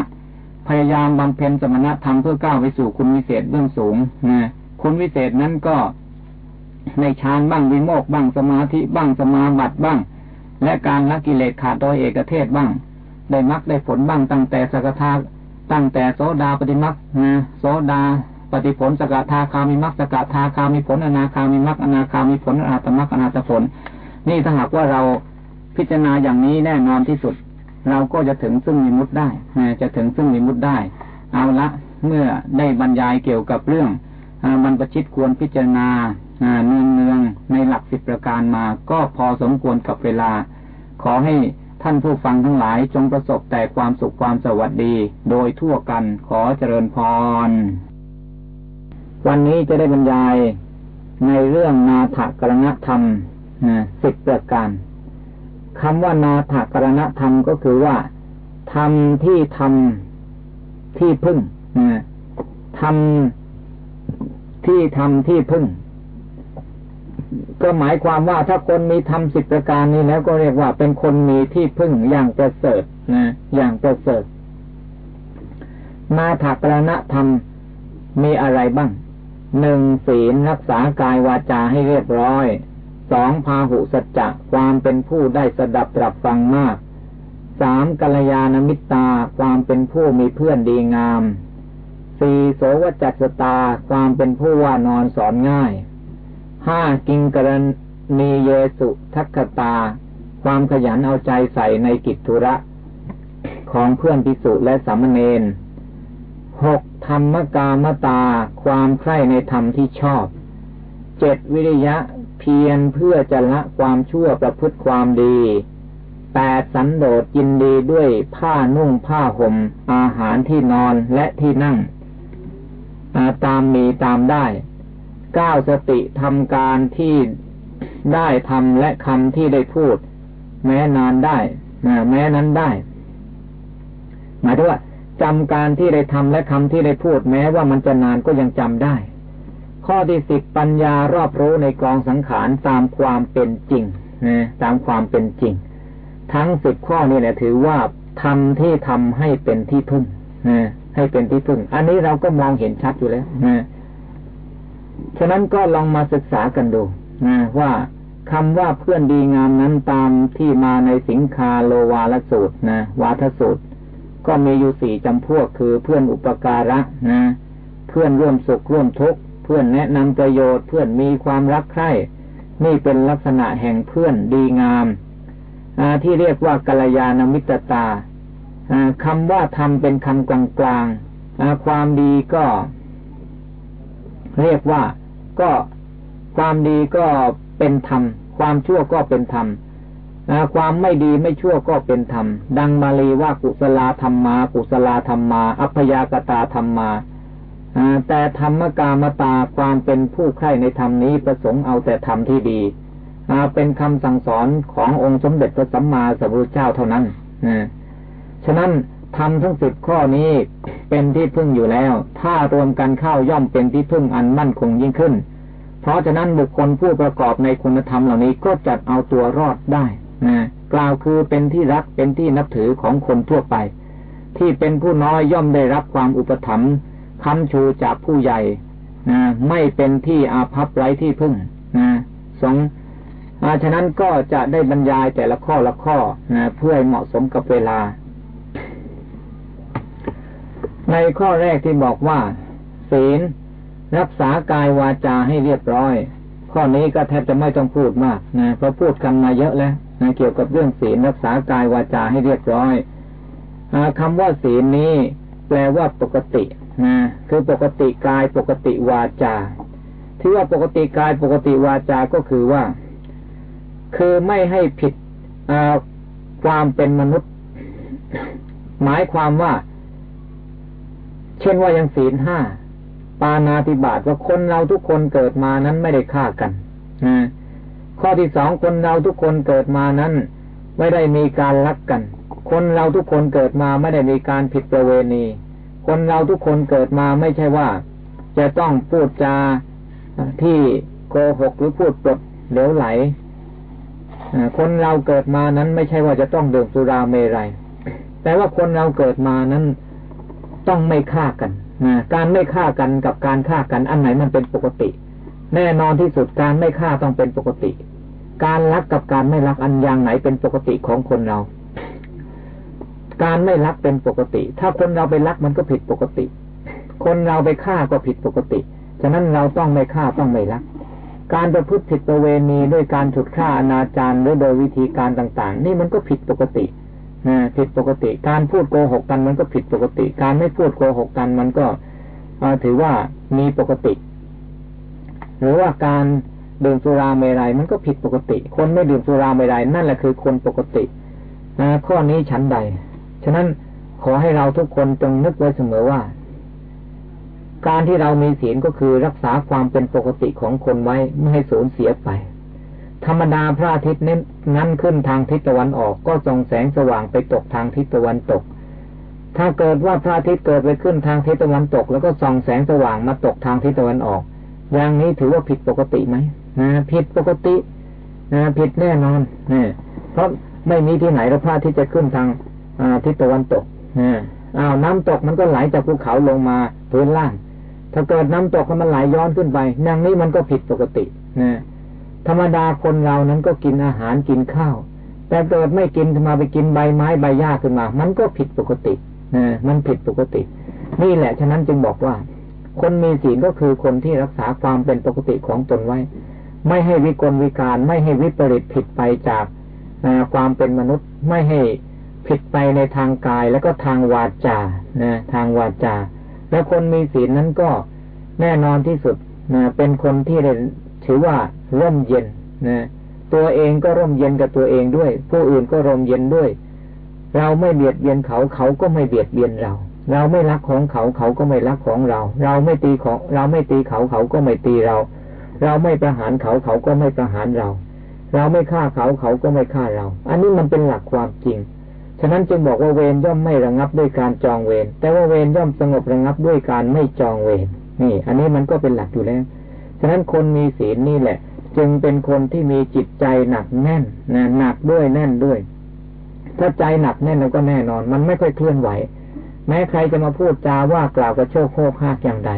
พยายามบำเพ็ญสมณธรรมเพื่อก้าวไปสู่คุณวิเศษเบื้องสูงนะคุณวิเศษนั้นก็ในฌานบ้างวิโมกบ้างสมาธิบ้างสมาบัติบ้าง และการละกิเลสขาดโดยเอกเทศบ้าง ได้มรรคได้ผลบ้างตั้งแต่สกทาตั้งแต่โสดาปฏิมรรคนะโสดา ปฏิผลสกทาคามิมรรคสกทาคามิผลอนาคามิมรรคอนาคามิผลอนาตมรรคอนาตผล นี่ถ้าหากว่าเราพิจารณาอย่างนี้แน่นอนที่สุด เราก็จะถึงซึ่งมีมุตได้จะถึงซึ่งมีมุตได้ เอาละเมื่อได้บรรยายเกี่ยวกับเรื่องบรรพชิตควรพิจารณาเนืองเนืองในหลักสิบประการมาก็พอสมควรกับเวลา ขอให้ท่านผู้ฟังทั้งหลายจงประสบแต่ความสุขความสวัสดี โดยทั่วกันขอเจริญพร วันนี้จะได้บรรยายในเรื่องนาถกรณธรรมสิบประการคำว่านาถกรณธรรมก็คือว่าทำที่ทำที่พึ่งทำที่ทำที่พึ่ง ก็หมายความว่าถ้าคนมีทำสิบประการนี้แล้วก็เรียกว่าเป็นคนมีที่พึ่งอย่างประเสริฐนะอย่างประเสริฐนาถกรณธรรมมีอะไรบ้าง หนึ่งศีลรักษากายวาจาให้เรียบร้อยสองพาหุสัจจะความเป็นผู้ได้สดับตรับฟังมากสามกัลยาณมิตาความเป็นผู้มีเพื่อนดีงามสี่โสวจัสตาความเป็นผู้ว่านอนสอนง่ายห้ากิงกรณีเยสุทักตา ความขยันเอาใจใส่ในกิจธุระ ของเพื่อนพิสุและสามเณร หกธรรมกามตา ความใคร่ในธรรมที่ชอบเจ็ดวิริยะเพียรเพื่อจะละความชั่วประพฤติความดีแปดสันโดษยินดีด้วยผ้านุ่งผ้าห่ม อาหารที่นอนและที่นั่งตามมีตามได้เก้าสติทำการที่ได้ทำและคำที่ได้พูด แม้นานได้แม้นั้นได้ หมายถึงว่า จำการที่ได้ทำและคำที่ได้พูดแม้ว่ามันจะนานก็ยังจำได้ ข้อที่สิบปัญญารอบรู้ในกองสังขารตามความเป็นจริงนะตามความเป็นจริง ทั้งสิบข้อนี้เนี่ยถือว่าทำที่ทำให้เป็นที่พึ่งนะให้เป็นที่พึ่ง อันนี้เราก็มองเห็นชัดอยู่แล้วนะฉะนั้นก็ลองมาศึกษากันดูนะว่าคำว่าเพื่อนดีงามนั้นตามที่มาในสิงคาโลวาลสูตรนะวาทสูตร ก็มีอยู่สี่จำพวกคือเพื่อนอุปการะนะ เพื่อนร่วมสุขร่วมทุกข์เพื่อนแนะนำประโยชน์เพื่อนมีความรักใคร่นี่เป็นลักษณะแห่งเพื่อนดีงามที่เรียกว่ากัลยาณมิตรตาคำว่าทำเป็นคำกลางๆความดีก็ เรียกว่าก็ความดีก็เป็นธรรม ความชั่วก็เป็นธรรม ความไม่ดีไม่ชั่วก็เป็นธรรม ดังมาลีว่ากุศลธรรมมากุศลธรรมมา อัพยากตาธรรมมาแต่ธรรมกามตาความเป็นผู้ใคร่ในธรรมนี้ประสงค์เอาแต่ธรรมที่ดีเป็นคำสั่งสอนขององค์สมเด็จพระสัมมาสัมพุทธเจ้าเท่านั้นฉะนั้นธรรมทั้งสิบข้อนี้เป็นที่พึ่งอยู่แล้ว ถ้ารวมกันเข้าย่อมเป็นที่พึ่งอันมั่นคงยิ่งขึ้น เพราะฉะนั้นบุคคลผู้ประกอบในคุณธรรมเหล่านี้ก็จัดเอาตัวรอดได้ กล่าวคือเป็นที่รักเป็นที่นับถือของคนทั่วไป ที่เป็นผู้น้อยย่อมได้รับความอุปถัมภ์คำชูจากผู้ใหญ่นะไม่เป็นที่อาภัพไร้ที่พึ่งนะสองอาฉะนั้นก็จะได้บรรยายแต่ละข้อละข้อนะเพื่อให้เหมาะสมกับเวลา ในข้อแรกที่บอกว่า ศีล รักษากายวาจาให้เรียบร้อย ข้อนี้ก็แทบจะไม่ต้องพูดมากนะเพราะพูดกันมาเยอะแล้ว นะเกี่ยวกับเรื่องศีลรักษากายวาจาให้เรียบร้อยอคำว่าศีลนี้ แปลว่าปกตินะคือปกติกายปกติวาจา ที่ว่าปกติกายปกติวาจา ก็คือว่า คือไม่ให้ผิดความเป็นมนุษย์ หมายความว่า เช่นว่ายังศีลห้าปานาติบาตว่าคนเราทุกคนเกิดมานั้นไม่ได้ฆ่ากันนะ ข้อที่สองคนเราทุกคนเกิดมานั้น ไม่ได้มีการลักกัน คนเราทุกคนเกิดมาไม่ได้มีการผิดประเวณี คนเราทุกคนเกิดมาไม่ใช่ว่า จะต้องพูดจาที่โกหกหรือพูดปลดเหลวไหลคนเราเกิดมานั้นไม่ใช่ว่าจะต้องดื่มสุราเมรัยแต่ว่าคนเราเกิดมานั้นต้องไม่ฆ่ากันการไม่ฆ่ากันกับการฆ่ากันอันไหนมันเป็นปกติ แน่นอนที่สุดการไม่ฆ่าต้องเป็นปกติ การรักกับการไม่รักอันอย่างไหนเป็นปกติของคนเรา การไม่รักเป็นปกติ ถ้าคนเราไปรักมันก็ผิดปกติ คนเราไปฆ่าก็ผิดปกติ ฉะนั้นเราต้องไม่ฆ่าต้องไม่รัก การประพฤติผิดประเวณีด้วยการฉุดฆ่าอนาจารหรือโดยวิธีการต่างๆ นี่มันก็ผิดปกตินะผิดปกติ การพูดโกหกกันมันก็ผิดปกติ การไม่พูดโกหกกันมันก็ถือว่ามีปกติ หรือว่าการ ดื่มสุราเมรัยมันก็ผิดปกติ คนไม่ดื่มสุราเมรัยนั่นแหละคือคนปกติข้อนี้ชั้นใด ฉะนั้นขอให้เราทุกคนจงนึกไว้เสมอว่า การที่เรามีศีลก็คือรักษาความเป็นปกติของคนไว้ไม่ให้สูญเสียไป ธรรมดาพระอาทิตย์นั้นนั้นขึ้นทางทิศตะวันออกก็ส่องแสงสว่างไปตกทางทิศตะวันตก ถ้าเกิดว่าพระอาทิตย์เกิดไปขึ้นทางทิศตะวันตก แล้วก็ส่องแสงสว่างมาตกทางทิศตะวันออก อย่างนี้ถือว่าผิดปกติไหม นะผิดปกตินะผิดแน่นอนนะเพราะไม่มีที่ไหนแล้วพระอาทิตย์จะขึ้นทางทิศตะวันตกอ้าวน้ำตกมันก็ไหลจากภูเขาลงมาพื้นล่าง ถ้าเกิดน้ำตกมันไหลย้อนขึ้นไปอย่างนี้มันก็ผิดปกตินะธรรมดาคนเรานั้นก็กินอาหารกินข้าว แต่เกิดไม่กินมาไปกินใบไม้ใบหญ้าขึ้นมา มันก็ผิดปกตินะมันผิดปกติ นี่แหละฉะนั้นจึงบอกว่า คนมีศีลก็คือคนที่รักษาความเป็นปกติของตนไว้ ไม่ให้วิกลวิการ ไม่ให้วิปริตผิดไปจากความเป็นมนุษย์ไม่ให้ผิดไปในทางกายแล้วก็ทางวาจานะทางวาจา แล้วคนมีศีลนั้นก็แน่นอนที่สุดนะเป็นคนที่ถือว่าร่มเย็นนะตัวเองก็ร่มเย็นกับตัวเองด้วย ผู้อื่นก็ร่มเย็นด้วย เราไม่เบียดเบียนเขาเขาก็ไม่เบียดเบียนเรา เราไม่รักของเขาเขาก็ไม่รักของเรา เราไม่ตีของ เราไม่ตีเขาเขาก็ไม่ตีเรา เราไม่ประหารเขาเขาก็ไม่ประหารเรา เราไม่ฆ่าเขาเขาก็ไม่ฆ่าเรา อันนี้มันเป็นหลักความจริง ฉะนั้นจึงบอกว่าเวรย่อมไม่ระงับด้วยการจองเวรแต่ว่าเวรย่อมสงบระงับด้วยการไม่จองเวรนี่ อันนี้มันก็เป็นหลักอยู่แล้ว ฉะนั้นคนมีศีลนี่แหละ จึงเป็นคนที่มีจิตใจหนักแน่นนะหนักด้วยแน่นด้วย ถ้าใจหนักแน่นแล้วก็แน่นอน มันไม่ค่อยเคลื่อนไหว แม้ใครจะมาพูดจาว่ากล่าวกระโชกโคกหากอย่างใด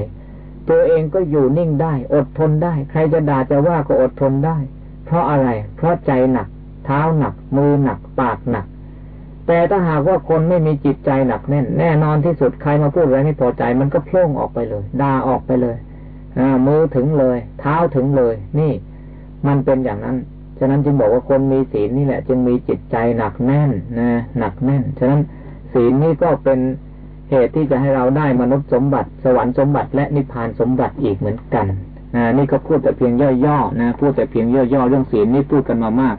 ตัวเองก็อยู่นิ่งได้ อดทนได้ ใครจะด่าจะว่าก็อดทนได้ เพราะอะไร เพราะใจหนัก เท้าหนัก มือหนัก ปากหนัก แต่ถ้าหากว่าคนไม่มีจิตใจหนักแน่น แน่นอนที่สุดใครมาพูดอะไรไม่พอใจ มันก็โพล่งออกไปเลยด่าออกไปเลยอมือถึงเลย เท้าถึงเลย นี่ มันเป็นอย่างนั้น ฉะนั้นจึงบอกว่าคนมีศีลนี่แหละ จึงมีจิตใจหนักแน่นนะหนักแน่น ฉะนั้นศีลนี่ก็เป็น เหตุที่จะให้เราได้มนุษย์สมบัติ สวรรค์สมบัติ และนิพพานสมบัติอีกเหมือนกันนี่ก็พูดแต่เพียงย่อๆนะพูดแต่เพียงย่อๆเรื่องศีลนี่พูดกันมามาก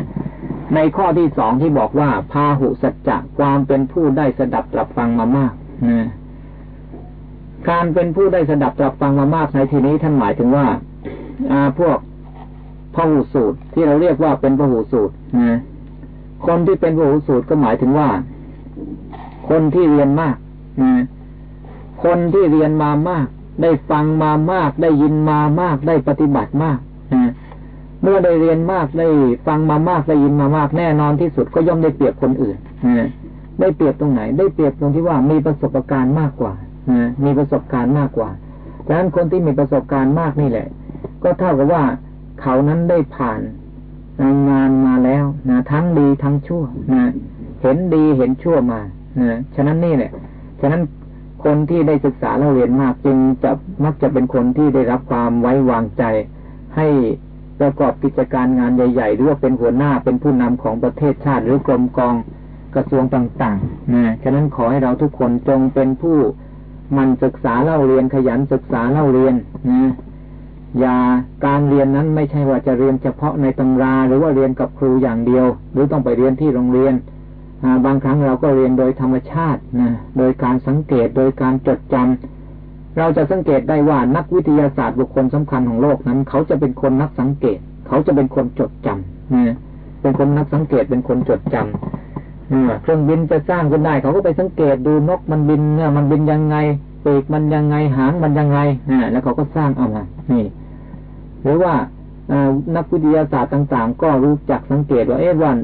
ในข้อที่สองที่บอกว่าพาหุสัจจะความเป็นผู้ได้สดับตรับฟังมามากนะการเป็นผู้ได้สดับตรับฟังมามากในที่นี้ท่านหมายถึงว่าอาพวกพหูสูตรที่เราเรียกว่าเป็นพหูสูตรนะคนที่เป็นพหูสูตรก็หมายถึงว่า คนที่เรียนมาก คนที่เรียนมามาก ได้ฟังมามาก ได้ยินมามาก ได้ปฏิบัติมากเมื่อได้เรียนมากได้ฟังมามากได้ยินมามากแน่นอนที่สุดก็ย่อมได้เปรียบคนอื่นได้เปรียบตรงไหน ได้เปรียบตรงที่ว่ามีประสบการณ์มากกว่ามีประสบการณ์มากกว่าดังนั้นคนที่มีประสบการณ์มากนี่แหละ ก็เท่ากับว่าเขานั้นได้ผ่านงานมาแล้วนะทั้งดีทั้งชั่วนะเห็นดีเห็นชั่วมานะฉะนั้นนี่แหละ ฉะนั้นคนที่ได้ศึกษาและเรียนมากจึงจะมักจะเป็นคนที่ได้รับความไว้วางใจ ให้ประกอบกิจการงานใหญ่ ๆ หรือว่าเป็นหัวหน้าเป็นผู้นำของประเทศชาติ หรือกรมกองกระทรวงต่างๆนะฉะนั้นขอให้เราทุกคนจงเป็นผู้มันศึกษาเล่าเรียนขยันศึกษาเล่าเรียนนะอย่าการเรียนนั้นไม่ใช่ว่าจะเรียนเฉพาะในตำรา หรือว่าเรียนกับครูอย่างเดียว หรือต้องไปเรียนที่โรงเรียน บางครั้งเราก็เรียนโดยธรรมชาตินะโดยการสังเกตโดยการจดจำเราจะสังเกตได้ว่านักวิทยาศาสตร์บุคคลสำคัญของโลกนั้น เขาจะเป็นคนนักสังเกต เขาจะเป็นคนจดจำนะเป็นคนนักสังเกตเป็นคนจดจำเครื่องบินจะสร้างขึ้นได้ เขาก็ไปสังเกตดูนกมันบินเนี่ยมันบินยังไงปีกมันยังไงหางมันยังไงนะแล้วเขาก็สร้างเอามานี่ หรือว่านักวิทยาศาสตร์ต่าง ๆ ก็รู้จักสังเกตว่าเอ๊ะวัน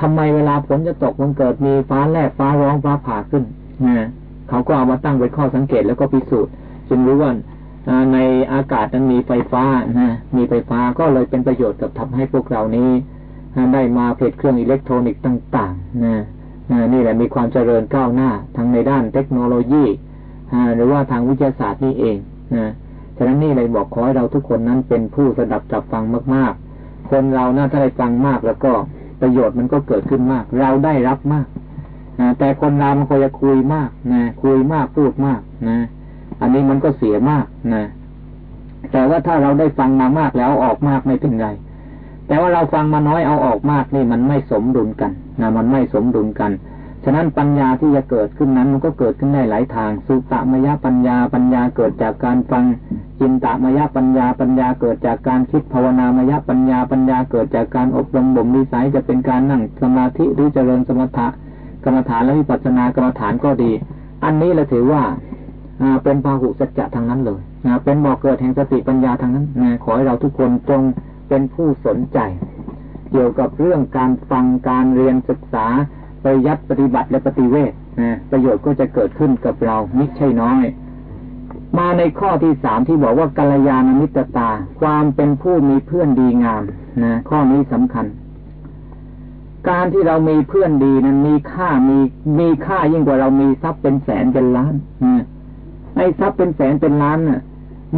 ทำไมเวลาฝนจะตกมันเกิดมีฟ้าแลบฟ้าร้องฟ้าผ่าขึ้นนะเขาก็เอามาตั้งเป็นข้อสังเกตแล้วก็พิสูจน์จนรู้ว่าในอากาศนั้นมีไฟฟ้านะมีไฟฟ้าก็เลยเป็นประโยชน์กับทำให้พวกเรานี้ได้มาเพจเครื่องอิเล็กทรอนิกส์ต่างๆนะนี่แหละมีความเจริญก้าวหน้าทั้งในด้านเทคโนโลยีหรือว่าทางวิทยาศาสตร์นี่เองนะฉะนั้นนี่เลยบอกขอให้เราทุกคนนั้นเป็นผู้สดับจับฟังมาก ๆ คนเราน่าถ้าได้ฟังมากแล้วก็ ประโยชน์มันก็เกิดขึ้นมาก เราได้รับมากนะแต่คนเรามันก็จะคุยมากนะคุยมากพูดมากนะอันนี้มันก็เสียมากนะแต่ว่าถ้าเราได้ฟังมามากแล้วออกมากไม่เป็นไร แต่ว่าเราฟังมาน้อยเอาออกมากนี่มันไม่สมดุลกันนะมันไม่สมดุลกัน ฉะนั้นปัญญาที่จะเกิดขึ้นนั้นมันก็เกิดขึ้นได้หลายทาง สุตมยปัญญาปัญญาเกิดจากการฟังจินตมยปัญญาปัญญาเกิดจากการคิดภาวนามยปัญญาปัญญาเกิดจากการอบรมบ่มนิสัยจะเป็นการนั่งสมาธิหรือเจริญสมถะกรรมฐานและวิปัสสนากรรมฐานก็ดี อันนี้เราถือว่าเป็นพาหุสัจจะทางนั้นเลยเป็นบ่อเกิดแห่งสติปัญญาทางนั้นขอให้เราทุกคนจงเป็นผู้สนใจ เกี่ยวกับเรื่องการฟังการเรียนศึกษา ปยัดปฏิบัติและปฏิเวทนะประโยชน์ก็จะเกิดขึ้นกับเราไม่ใช่น้อย มาในข้อที่สามที่บอกว่ากัลยาณมิตรตา ความเป็นผู้มีเพื่อนดีงามนะข้อนี้สำคัญ การที่เรามีเพื่อนดีนั้นมีค่ามีมีค่ายิ่งกว่าเรามีทรัพย์เป็นแสนเป็นล้านนะไอ้ทรัพย์เป็นแสนเป็นล้านน่ะ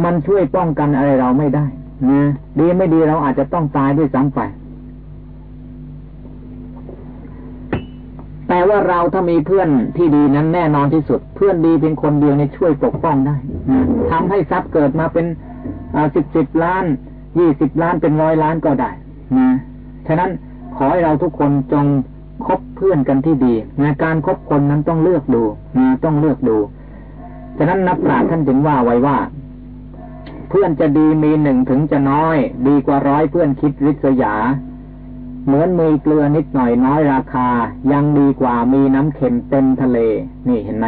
มันช่วยป้องกันอะไรเราไม่ได้นะดีไม่ดีเราอาจจะต้องตายด้วยซ้ำไป แต่ว่าเราถ้ามีเพื่อนที่ดีนั้นแน่นอนที่สุด เพื่อนดีเป็นคนเดียวในช่วยปกป้องได้ทำให้ทรัพย์เกิดมาเป็นสิบสิบล้านยี่สิบล้านเป็นร้อยล้านก็ได้นะฉะนั้นขอให้เราทุกคนจงคบเพื่อนกันที่ดีนะการครบคนนั้นต้องเลือกดูนะต้องเลือกดู ฉะนั้นนักปราชญ์ท่านจึงว่าไว้ว่า เพื่อนจะดีมีหนึ่งถึงจะน้อย ดีกว่าร้อยเพื่อนคิดริษยา เหมือนมีเกลือนิดหน่อยน้อยราคา ยังดีกว่ามีน้ำเค็มเต็มทะเล นี่เห็นไหม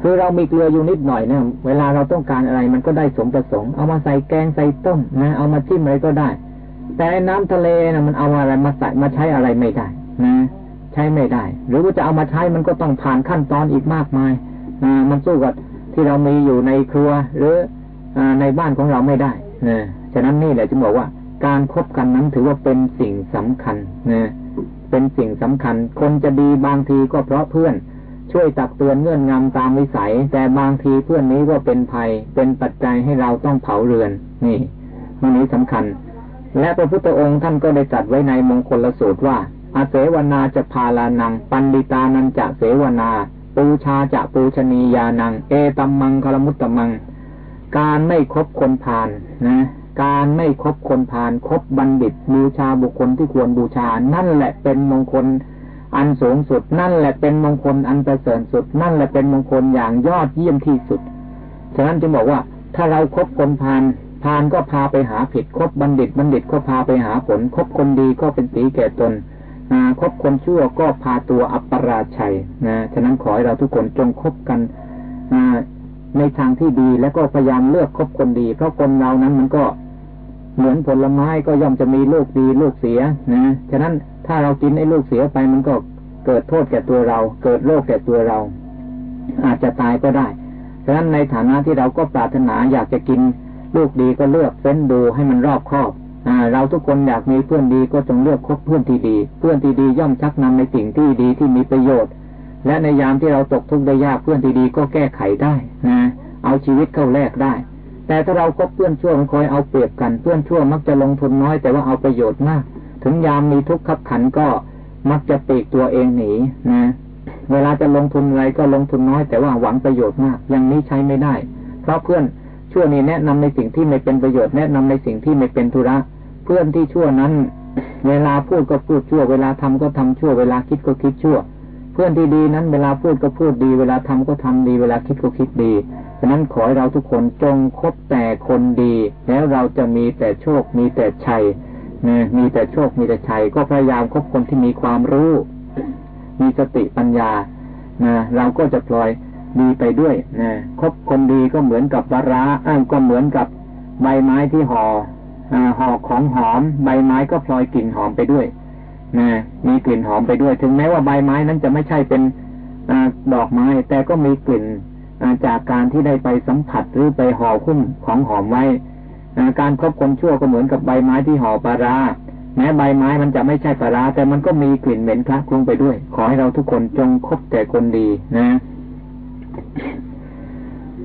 คือเรามีเกลืออยู่นิดหน่อยเนี่ยเวลาเราต้องการอะไรมันก็ได้สมประสงค์ เอามาใส่แกงใส่ต้มนะ เอามาจิ้มอะไรก็ได้ แต่น้ำทะเลนะมันเอาอะไรมาใส่มาใช้อะไรไม่ได้นะ ใช้ไม่ได้ หรือว่าจะเอามาใช้มันก็ต้องผ่านขั้นตอนอีกมากมายนะมันสู้กับที่เรามีอยู่ในครัว หรืออในบ้านของเราไม่ได้นะฉะนั้นนี่แหละจึงบอกว่า การครบกันนั้นถือว่าเป็นสิ่งสำคัญนะเป็นสิ่งสำคัญ คนจะดีบางทีก็เพราะเพื่อน ช่วยตักเตือนเงื่อนงำตามวิสัย แต่บางทีเพื่อนนี้ก็เป็นภัย เป็นปัจจัยให้เราต้องเผาเรือน นี่มันนี้สำคัญ และพระพุทธองค์ท่านก็ได้จัดไว้ในมงคลสูตรว่า อาเสวนาจะพาลานัง ปันดิตานันจะเสวนา ปูชาจะปูชนียานัง เอตัมมังคลมุตตมัง การไม่คบคนผ่านนะ การไม่คบคนผ่านคบบัณฑิตบูชาบุคคลที่ควรบูชา นั่นแหละเป็นมงคลอันสูงสุด นั่นแหละเป็นมงคลอันประเสริฐสุด นั่นแหละเป็นมงคลอย่างยอดเยี่ยมที่สุด ฉะนั้นจึงบอกว่า ถ้าเราครบคนพานพานก็พาไปหาผิดคบบัณฑิตบัณฑิตก็พาไปหาผลคบคนดีก็เป็นสีแก่ตนคบคนชั่วก็พาตัวอัปปราชัยนะฉะนั้นขอให้เราทุกคนจงคบกัน ในทางที่ดีแล้วก็พยายามเลือกคบคนดี เพราะคนเรานั้นมันก็เหมือนผลไม้ก็ย่อมจะมีลูกดีลูกเสียนะฉะนั้นถ้าเรากินไอ้ลูกเสียไปมันก็เกิดโทษแก่ตัวเรา เกิดโรคแก่ตัวเรา อาจจะตายก็ได้ฉะนั้นในฐานะที่เราก็ปรารถนาอยากจะกินลูกดีก็เลือกเฟ้นดูให้มันรอบครอบเราทุกคนอยากมีเพื่อนดีก็จงเลือกคบเพื่อนที่ดี เพื่อนที่ดีย่อมชักนำในสิ่งที่ดีที่มีประโยชน์ และในยามที่เราตกทุกข์ได้ยากเพื่อนที่ดีก็แก้ไขได้นะเอาชีวิตเข้าแลกได้ แต่ถ้าเราคบเพื่อนชั่วมันคอยเอาเปรียบกันเพื่อนชั่วมักจะลงทุนน้อยแต่ว่าเอาประโยชน์มาก ถึงยามมีทุกข์ขับขันก็มักจะปีกตัวเองหนีนะเวลาจะลงทุนอะไรก็ลงทุนน้อยแต่ว่าหวังประโยชน์มาก อย่างนี้ใช้ไม่ได้ เพราะเพื่อนชั่วนี้แนะนำในสิ่งที่ไม่เป็นประโยชน์แนะนำในสิ่งที่ไม่เป็นธุระ เพื่อนที่ชั่วนั้น เวลาพูดก็พูดชั่ว เวลาทำก็ทำชั่ว เวลาคิดก็คิดชั่ว พื่อนที่ดีนั้นเวลาพูดก็พูดดี เวลาทำก็ทำดี เวลาคิดก็คิดดีฉะนั้นขอให้เราทุกคนจงคบแต่คนดี แล้วเราจะมีแต่โชค มีแต่ชัยนะมีแต่โชค มีแต่ชัย ก็พยายามคบคนที่มีความรู้ มีสติปัญญานะเราก็จะปล่อยดีไปด้วยนะคบคนดีก็เหมือนกับวาระอ้างก็เหมือนกับใบไม้ที่หอ่อห่อของหอม ใบไม้ก็พลอยกลิ่นหอมไปด้วย นะมีกลิ่นหอมไปด้วย ถึงแม้ว่าใบไม้นั้นจะไม่ใช่เป็นอดอกไม้ แต่ก็มีกลิ่นจากการที่ได้ไปสัมผัสหรือไปห่อคุ้มของหอมไว้การครบคนชั่วก็เหมือนกับใบไม้ที่ห่อปลาราแม้ใบไม้มันจะไม่ใช่ปลาราแต่มันก็มีกลิ่นเหม็นคละคลุ้งไปด้วย ขอให้เราทุกคนจงคบแต่คนดีนะ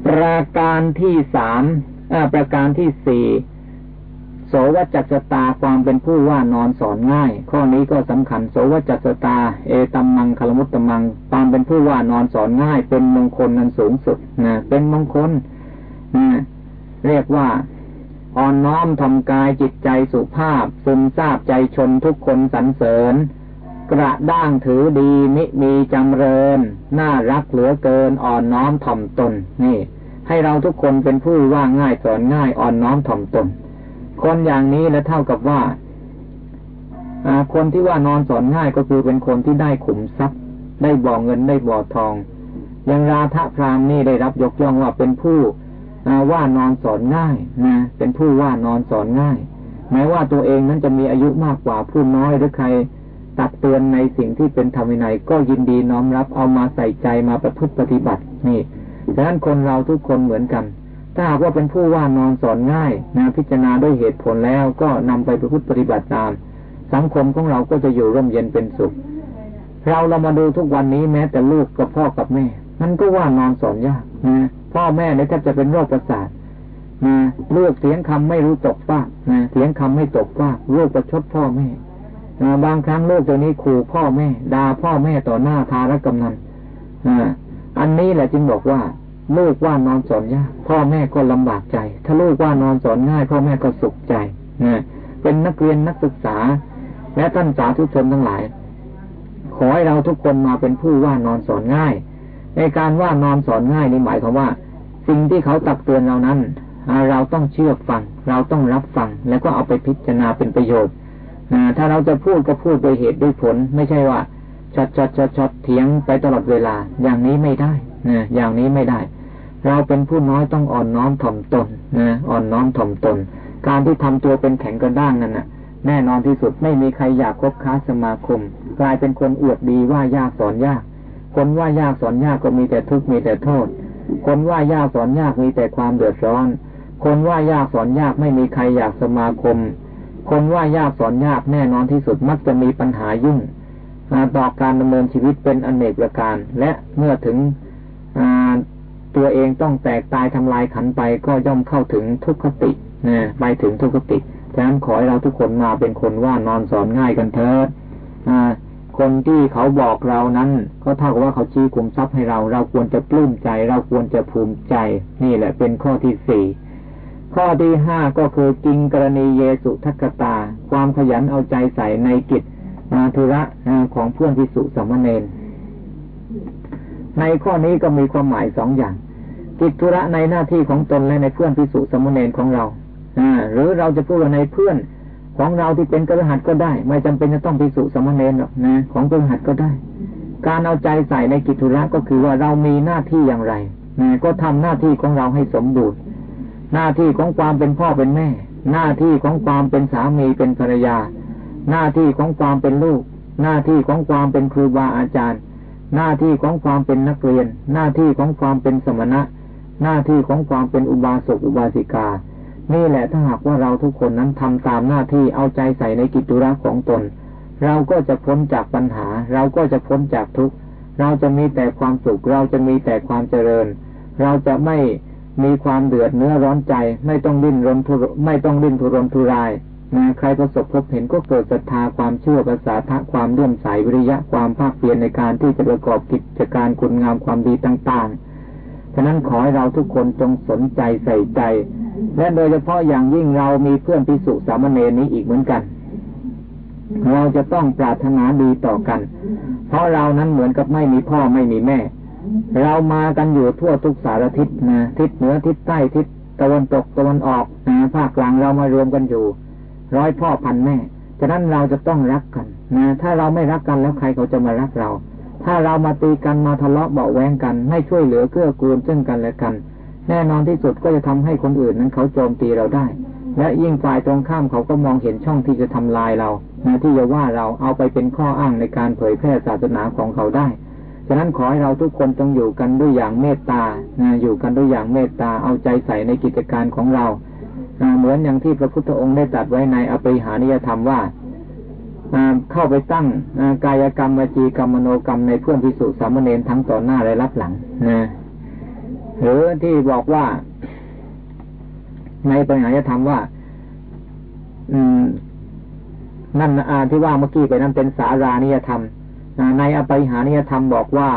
ประการที่สามประการที่สี่ วจักสตาความเป็นผู้ว่านอนสอนง่าย ข้อนี้ก็สำคัญ โสวจักสตา เอตัมมังคลมุตตมัง ความเป็นผู้ว่านอนสอนง่าย เป็นมงคลนั้นสูงสุดนะเป็นมงคลนะเรียกว่าอ่อนน้อมทำกายจิตใจสุภาพ ซึมซาบใจชนทุกคนสรรเสริญ กระด้างถือดีมิมีจำเริญ น่ารักเหลือเกินอ่อนน้อมถ่อมตน นี่ ให้เราทุกคนเป็นผู้ว่าง่ายสอนง่ายอ่อนน้อมถ่อมตน คนอย่างนี้แล้วเท่ากับว่าคนที่ว่านอนสอนง่ายก็คือเป็นคนที่ได้ขุมทรัพย์ ได้บ่อเงินได้บ่อทองอย่างราธะพรามนี่ได้รับยกย่องว่าเป็นผู้ว่านอนสอนง่ายนะเป็นผู้ว่านอนสอนง่าย แม้ว่าตัวเองนั้นจะมีอายุมากกว่าผู้น้อยหรือใครตักเตือนในสิ่งที่เป็นธรรมวินัยก็ยินดีน้อมรับเอามาใส่ใจมาประพฤติปฏิบัตินี่ดังนั้นคนเราทุกคนเหมือนกัน ถ้าหากว่าเป็นผู้ว่านอนสอนง่ายนะพิจารณาด้วยเหตุผลแล้วก็นำไปประพฤติปฏิบัติตาม สังคมของเราก็จะอยู่ร่มเย็นเป็นสุข เราเรามาดูทุกวันนี้แม้แต่ลูกกับพ่อกับแม่นั่นก็ว่านอนสอนยากนะพ่อแม่เนี่ยแทบจะเป็นโรคประสาทนะลูกเสียงคำไม่รู้ตกฟ้านะเสียงคำไม่ตกฟ้าลูกประชดพ่อแม่นะบางครั้งลูกตัวนี้ขู่พ่อแม่ด่าพ่อแม่ต่อหน้าทารกำนันอันนี้แหละจึงบอกว่า ลูกว่านอนสอนยากพ่อแม่ก็ลำบากใจ ถ้าลูกว่านอนสอนง่าย พ่อแม่ก็สุขใจนะเป็นนักเรียนนักศึกษา และท่านสาธุชนทั้งหลาย ขอให้เราทุกคนมาเป็นผู้ว่านอนสอนง่าย ในการว่านอนสอนง่ายนี่หมายความว่า สิ่งที่เขาตักเตือนเรานั้นเราต้องเชื่อฟัง เราต้องรับฟัง แล้วก็เอาไปพิจารณาเป็นประโยชน์ถ้าเราจะพูดก็พูดโดยเหตุด้วยผล ไม่ใช่ว่าช็อตช็อตช็อตช็อตเถียงไปตลอดเวลา อย่างนี้ไม่ได้นะอย่างนี้ไม่ได้ เราเป็นผู้น้อยต้องอ่อนน้อมถ่อมตนนะอ่อนน้อมถ่อมตน การที่ทำตัวเป็นแข็งกระด้างนั่นน่ะ แน่นอนที่สุดไม่มีใครอยากคบค้าสมาคม กลายเป็นคนอวดดีว่ายากสอนยาก คนว่ายากสอนยากก็มีแต่ทุกข์มีแต่โทษ คนว่ายากสอนยากมีแต่ความเดือดร้อน คนว่ายากสอนยากไม่มีใครอยากสมาคม คนว่ายากสอนยากแน่นอนที่สุดมักจะมีปัญหายุ่งต่อการดำเนินชีวิตเป็นอนเนกประการ และเมื่อถึง ตัวเองต้องแตกตายทำลายขันไปก็ย่อมเข้าถึงทุกขตินะไปถึงทุกขติฉะนั้นขอให้เราทุกคนมาเป็นคนว่านอนสอนง่ายกันเถิดคนที่เขาบอกเรานั้น ก็เท่ากับว่าเขาชี้คุมทรัพย์ให้เรา เราควรจะปลื้มใจ เราควรจะภูมิใจ นี่แหละเป็นข้อที่สี่ข้อที่ห้าก็คือกิงกรณีเยสุทักตา ความขยันเอาใจใส่ในกิจธุระของเพื่อนพิสุสมณเณรในข้อนี้ก็มีความหมายสองอย่าง กิจธุระในหน้าที่ของตนและในเพื่อนพิสุสมณเณรของเราหรือเราจะพูดว่าในเพื่อนของเราที่เป็นกระหัตก็ได้ ไม่จำเป็นจะต้องพิสุสมณเณรหรอกนะ ของกระหัตก็ได้ การเอาใจใส่ในกิจธุระก็คือว่าเรามีหน้าที่อย่างไรนะก็ทำหน้าที่ของเราให้สมบูรณ์หน้าที่ของความเป็นพ่อเป็นแม่ หน้าที่ของความเป็นสามีเป็นภรรยา หน้าที่ของความเป็นลูก หน้าที่ของความเป็นครูบาอาจารย์ หน้าที่ของความเป็นนักเรียน หน้าที่ของความเป็นสมณะ หน้าที่ของความเป็นอุบาสกอุบาสิกา นี่แหละถ้าหากว่าเราทุกคนนั้นทำตามหน้าที่เอาใจใส่ในกิจธุระของตน เราก็จะพ้นจากปัญหา เราก็จะพ้นจากทุกข์เราจะมีแต่ความสุขเราจะมีแต่ความเจริญ เราจะไม่มีความเดือดเนื้อร้อนใจ ไม่ต้องดิ้นรนทุรไม่ต้องดิ้นทุรนทุรายนะใครประสบพบเห็นก็เกิดศรัทธาความเชื่อภาษาทะความเลื่อมใสวิริยะความภาคเพียรในการที่จะประกอบกิจการคุณงามความดีต่างๆ ฉะนั้นขอให้เราทุกคนจงสนใจใส่ใจ และโดยเฉพาะอย่างยิ่งเรามีเพื่อนพิสุสามเณรนี้อีกเหมือนกัน เราจะต้องปรารถนาดีต่อกัน เพราะเรานั้นเหมือนกับไม่มีพ่อไม่มีแม่ เรามากันอยู่ทั่วทุกสารทิศนะทิศเหนือทิศใต้ทิศตะวันตกตะวันออกนะภาคกลางเรามารวมกันอยู่ ร้อยพ่อพันแม่ ฉะนั้นเราจะต้องรักกันนะถ้าเราไม่รักกันแล้วใครเขาจะมารักเรา ถ้าเรามาตีกันมาทะเลาะเบาแวงกัน ไม่ช่วยเหลือเกื้อกูลซึ่งกันและกัน แน่นอนที่สุดก็จะทำให้คนอื่นนั้นเขาโจมตีเราได้ และยิ่งฝ่ายตรงข้ามเขาก็มองเห็นช่องที่จะทำลายเรานะที่จะว่าเราเอาไปเป็นข้ออ้างในการเผยแพร่ศาสนาของเขาได้ ฉะนั้นขอให้เราทุกคนจงอยู่กันด้วยอย่างเมตตานะอยู่กันด้วยอย่างเมตตาเอาใจใส่ในกิจการของเรา เหมือนอย่างที่พระพุทธองค์ได้ตรัสไว้ในอภิหานิยธรรมว่า เข้าไปตั้งกายกรรมวจีกรรมมโนกรรมในเพื่อนพิสุสามเณรทั้งต่อหน้าและรับหลังนะหรือที่บอกว่า ในปัญหาจะทำว่า อืม นั่นอาที่ว่าเมื่อกี้ไปนั้นเป็นสารานิยธรรมในอภิหานิยธรรมบอกว่า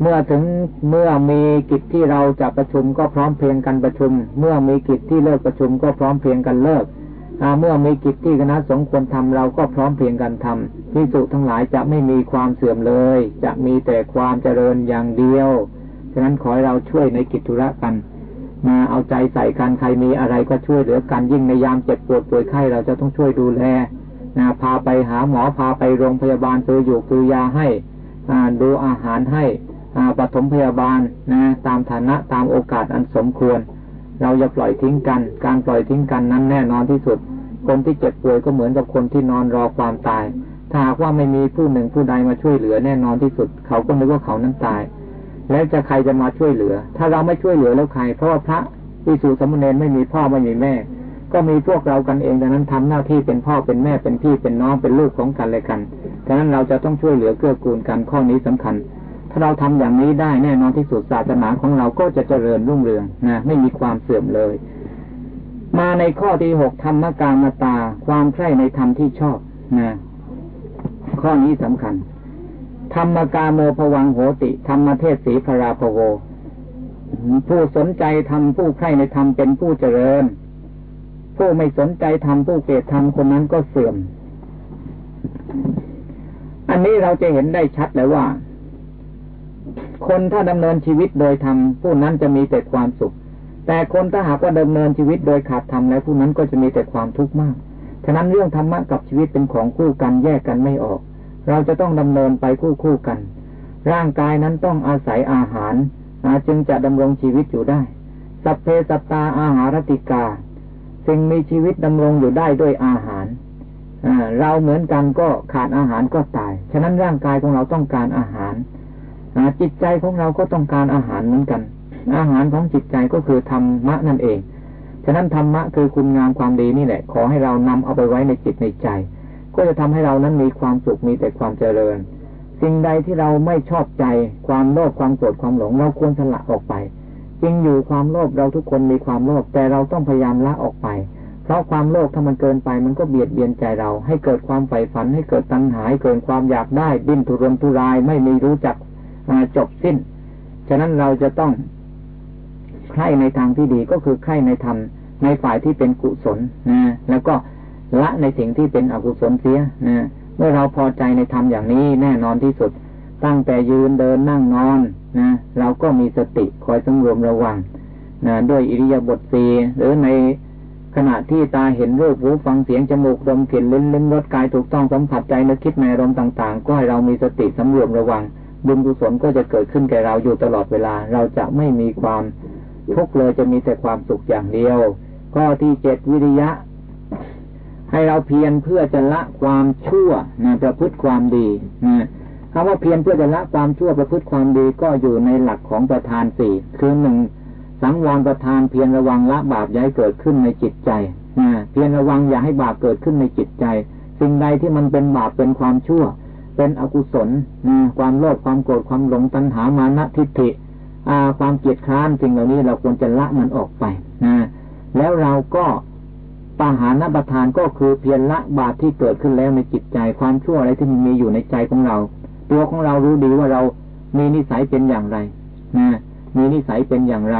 เมื่อถึงเมื่อมีกิจที่เราจะประชุมก็พร้อมเพียงกันประชุม เมื่อมีกิจที่เลิกประชุมก็พร้อมเพียงกันเลิก เมื่อมีกิจที่คณะสงฆ์ควรทำเราก็พร้อมเพียงกันทำที่สุทั้งหลายจะไม่มีความเสื่อมเลย จะมีแต่ความเจริญอย่างเดียว ฉะนั้นขอให้เราช่วยในกิจธุระกันมาเอาใจใส่กันใครมีอะไรก็ช่วยเหลือกันยิ่งในยามเจ็บปวดป่วยไข้เราจะต้องช่วยดูแลนะพาไปหาหมอพาไปโรงพยาบาลซื้ออยู่ซื้อยาให้ดูอาหารให้ปฐมพยาบาลนะตามฐานะตามโอกาสอันสมควร เราอย่าปล่อยทิ้งกัน การปล่อยทิ้งกันนั้นแน่นอนที่สุด คนที่เจ็บป่วยก็เหมือนกับคนที่นอนรอความตาย ถ้าหากว่าไม่มีผู้หนึ่งผู้ใดมาช่วยเหลือแน่นอนที่สุด เขาก็นึกว่าเขานั้นตาย แล้วจะใครจะมาช่วยเหลือ ถ้าเราไม่ช่วยเหลือแล้วใคร เพราะว่าพระพิสูจสมุนเณรไม่มีพ่อไม่มีแม่ ก็มีพวกเรากันเองดังนั้นทำหน้าที่เป็นพ่อเป็นแม่เป็นพี่เป็นน้องเป็นลูกของกันเลยกันดังนั้นเราจะต้องช่วยเหลือเกื้อกูลกันข้อนี้สำคัญ ถ้าเราทำอย่างนี้ได้แน่นอนที่สุดศาสนาของเราก็จะเจริญรุ่งเรืองนะไม่มีความเสื่อมเลย มาในข้อที่หกธรรมการมาตา ความใคร่ในธรรมที่ชอบนะข้อนี้สำคัญ ธรรมกาโมภวังโหติ ธรรมเทศสีพราภโว ผู้สนใจทำผู้ใคร่ในธรรมเป็นผู้เจริญ ผู้ไม่สนใจทำผู้เกลียดทำคนนั้นก็เสื่อม อันนี้เราจะเห็นได้ชัดเลยว่า คนถ้าดำเนินชีวิตโดยธรรมผู้นั้นจะมีแต่ความสุข แต่คนถ้าหากว่าดำเนินชีวิตโดยขาดธรรมแล้วผู้นั้นก็จะมีแต่ความทุกข์มากฉะนั้นเรื่องธรรมะกับชีวิตเป็นของคู่กันแยกกันไม่ออก เราจะต้องดำเนินไปคู่คู่กัน ร่างกายนั้นต้องอาศัยอาหารจึงจะดำรงชีวิตอยู่ได้ สัพเพสัตตาอาหารติกาสิ่งมีชีวิตดำรงอยู่ได้ด้วยอาหารเราเหมือนกันก็ขาดอาหารก็ตาย ฉะนั้นร่างกายของเราต้องการอาหาร จิตใจของเราก็ต้องการอาหารเหมือนกัน อาหารของจิตใจก็คือธรรมะนั่นเอง ฉะนั้นธรรมะคือคุณงามความดีนี่แหละ ขอให้เรานำเอาไปไว้ในจิตในใจ ก็จะทำให้เรานั้นมีความสุขมีแต่ความเจริญ สิ่งใดที่เราไม่ชอบใจความโลภความโกรธความหลง เราควรสละออกไปจริงอยู่ความโลภเราทุกคนมีความโลภแต่เราต้องพยายามละออกไป เพราะความโลภถ้ามันเกินไปมันก็เบียดเบียนใจเรา ให้เกิดความใฝ่ฝันให้เกิดตัณหาเกิดความอยากได้ดิ้นทุรนทุรายไม่มีรู้จัก มาจบสิ้น ฉะนั้นเราจะต้องใคร่ในทางที่ดีก็คือใคร่ในธรรมในฝ่ายที่เป็นกุศลนะแล้วก็ละในสิ่งที่เป็นอกุศลเสียนะเมื่อเราพอใจในธรรมอย่างนี้แน่นอนที่สุด ตั้งแต่ยืนเดินนั่งนอนนะเราก็มีสติคอยสำรวมระวังนะด้วยอิริยาบถสีหรือในขณะที่ตาเห็นรูปหูฟังเสียงจมูกดมกลิ่นลิ้นลิ้มรสกายถูกต้องสัมผัสใจนึกคิดในอารมณ์ต่าง ๆ ก็ให้เรามีสติสำรวมระวัง บุญกุศลก็จะเกิดขึ้นแก่เราอยู่ตลอดเวลา เราจะไม่มีความทุกข์เลยจะมีแต่ความสุขอย่างเดียว ข้อที่เจ็ดวิริยะ ให้เราเพียรเพื่อจะละความชั่วนะประพฤติความดีนะคำว่าเพียรเพื่อจะละความชั่วประพฤติความดีก็อยู่ในหลักของประธานสี่คือหนึ่งสังวรประธานเพียรระวังละบาปย้ายเกิดขึ้นในจิตใจนะเพียรระวังอย่าให้บาปเกิดขึ้นในจิตใจ สิ่งใดที่มันเป็นบาปเป็นความชั่ว เป็นอกุศลนะความโลภความโกรธความหลงตัณหามานะทิฏฐิความเกียดค้านสิ่งเหล่านี้เราควรจะละมันออกไปนะแล้วเราก็ปาหานประทานก็คือเพียรละบาปที่เกิดขึ้นแล้วในจิตใจความชั่วอะไรที่มันมีอยู่ในใจของเรา ตัวของเรารู้ดีว่าเรามีนิสัยเป็นอย่างไรนะมีนิสัยเป็นอย่างไร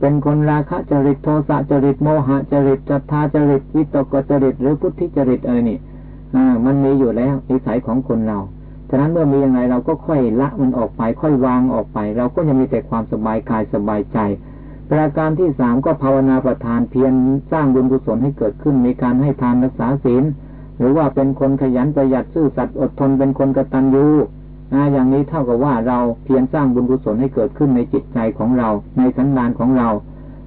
เป็นคนราคะจริตโทสะจริตโมหะจริตจัตตาจริตวิตกจริตหรือพุทธิจริตอะไรนี่ มันมีอยู่แล้วนิสัยของคนเรา ฉะนั้นเมื่อมีอย่างไรเราก็ค่อยละมันออกไป ค่อยวางออกไป เราก็จะมีแต่ความสบายกายสบายใจ ประการที่สามก็ภาวนาประทานเพียรสร้างบุญกุศลให้เกิดขึ้นในการให้ทานรักษาศีล หรือว่าเป็นคนขยันประหยัดซื่อสัตย์อดทนเป็นคนกตัญญูอย่างนี้เท่ากับว่าเราเพียรสร้างบุญกุศลให้เกิดขึ้นในจิตใจของเรา ในสันดานของเรา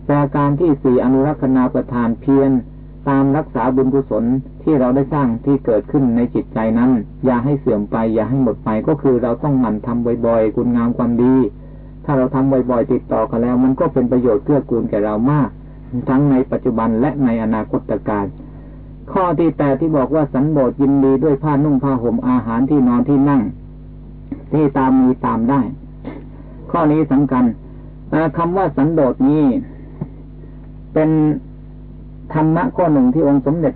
ประการที่สี่อนุรักษณาประทานเพียร ตามรักษาบุญกุศลที่เราได้สร้างที่เกิดขึ้นในจิตใจนั้น อย่าให้เสื่อมไป อย่าให้หมดไปก็คือเราต้องหมั่นทำบ่อยๆ คุณงามความดี ถ้าเราทำบ่อยๆ ติดต่อกันแล้ว มันก็เป็นประโยชน์เกื้อกูลแก่เรามาก ทั้งในปัจจุบันและในอนาคตการข้อที่แปดที่บอกว่าสันโดษยินดีด้วยผ้านุ่งผ้าห่มอาหารที่นอนที่นั่ง ที่ตามมีตามได้ ข้อนี้สำคัญคำว่าสันโดษนี้เป็น ธรรมะข้อหนึ่งที่องค์สมเด็จ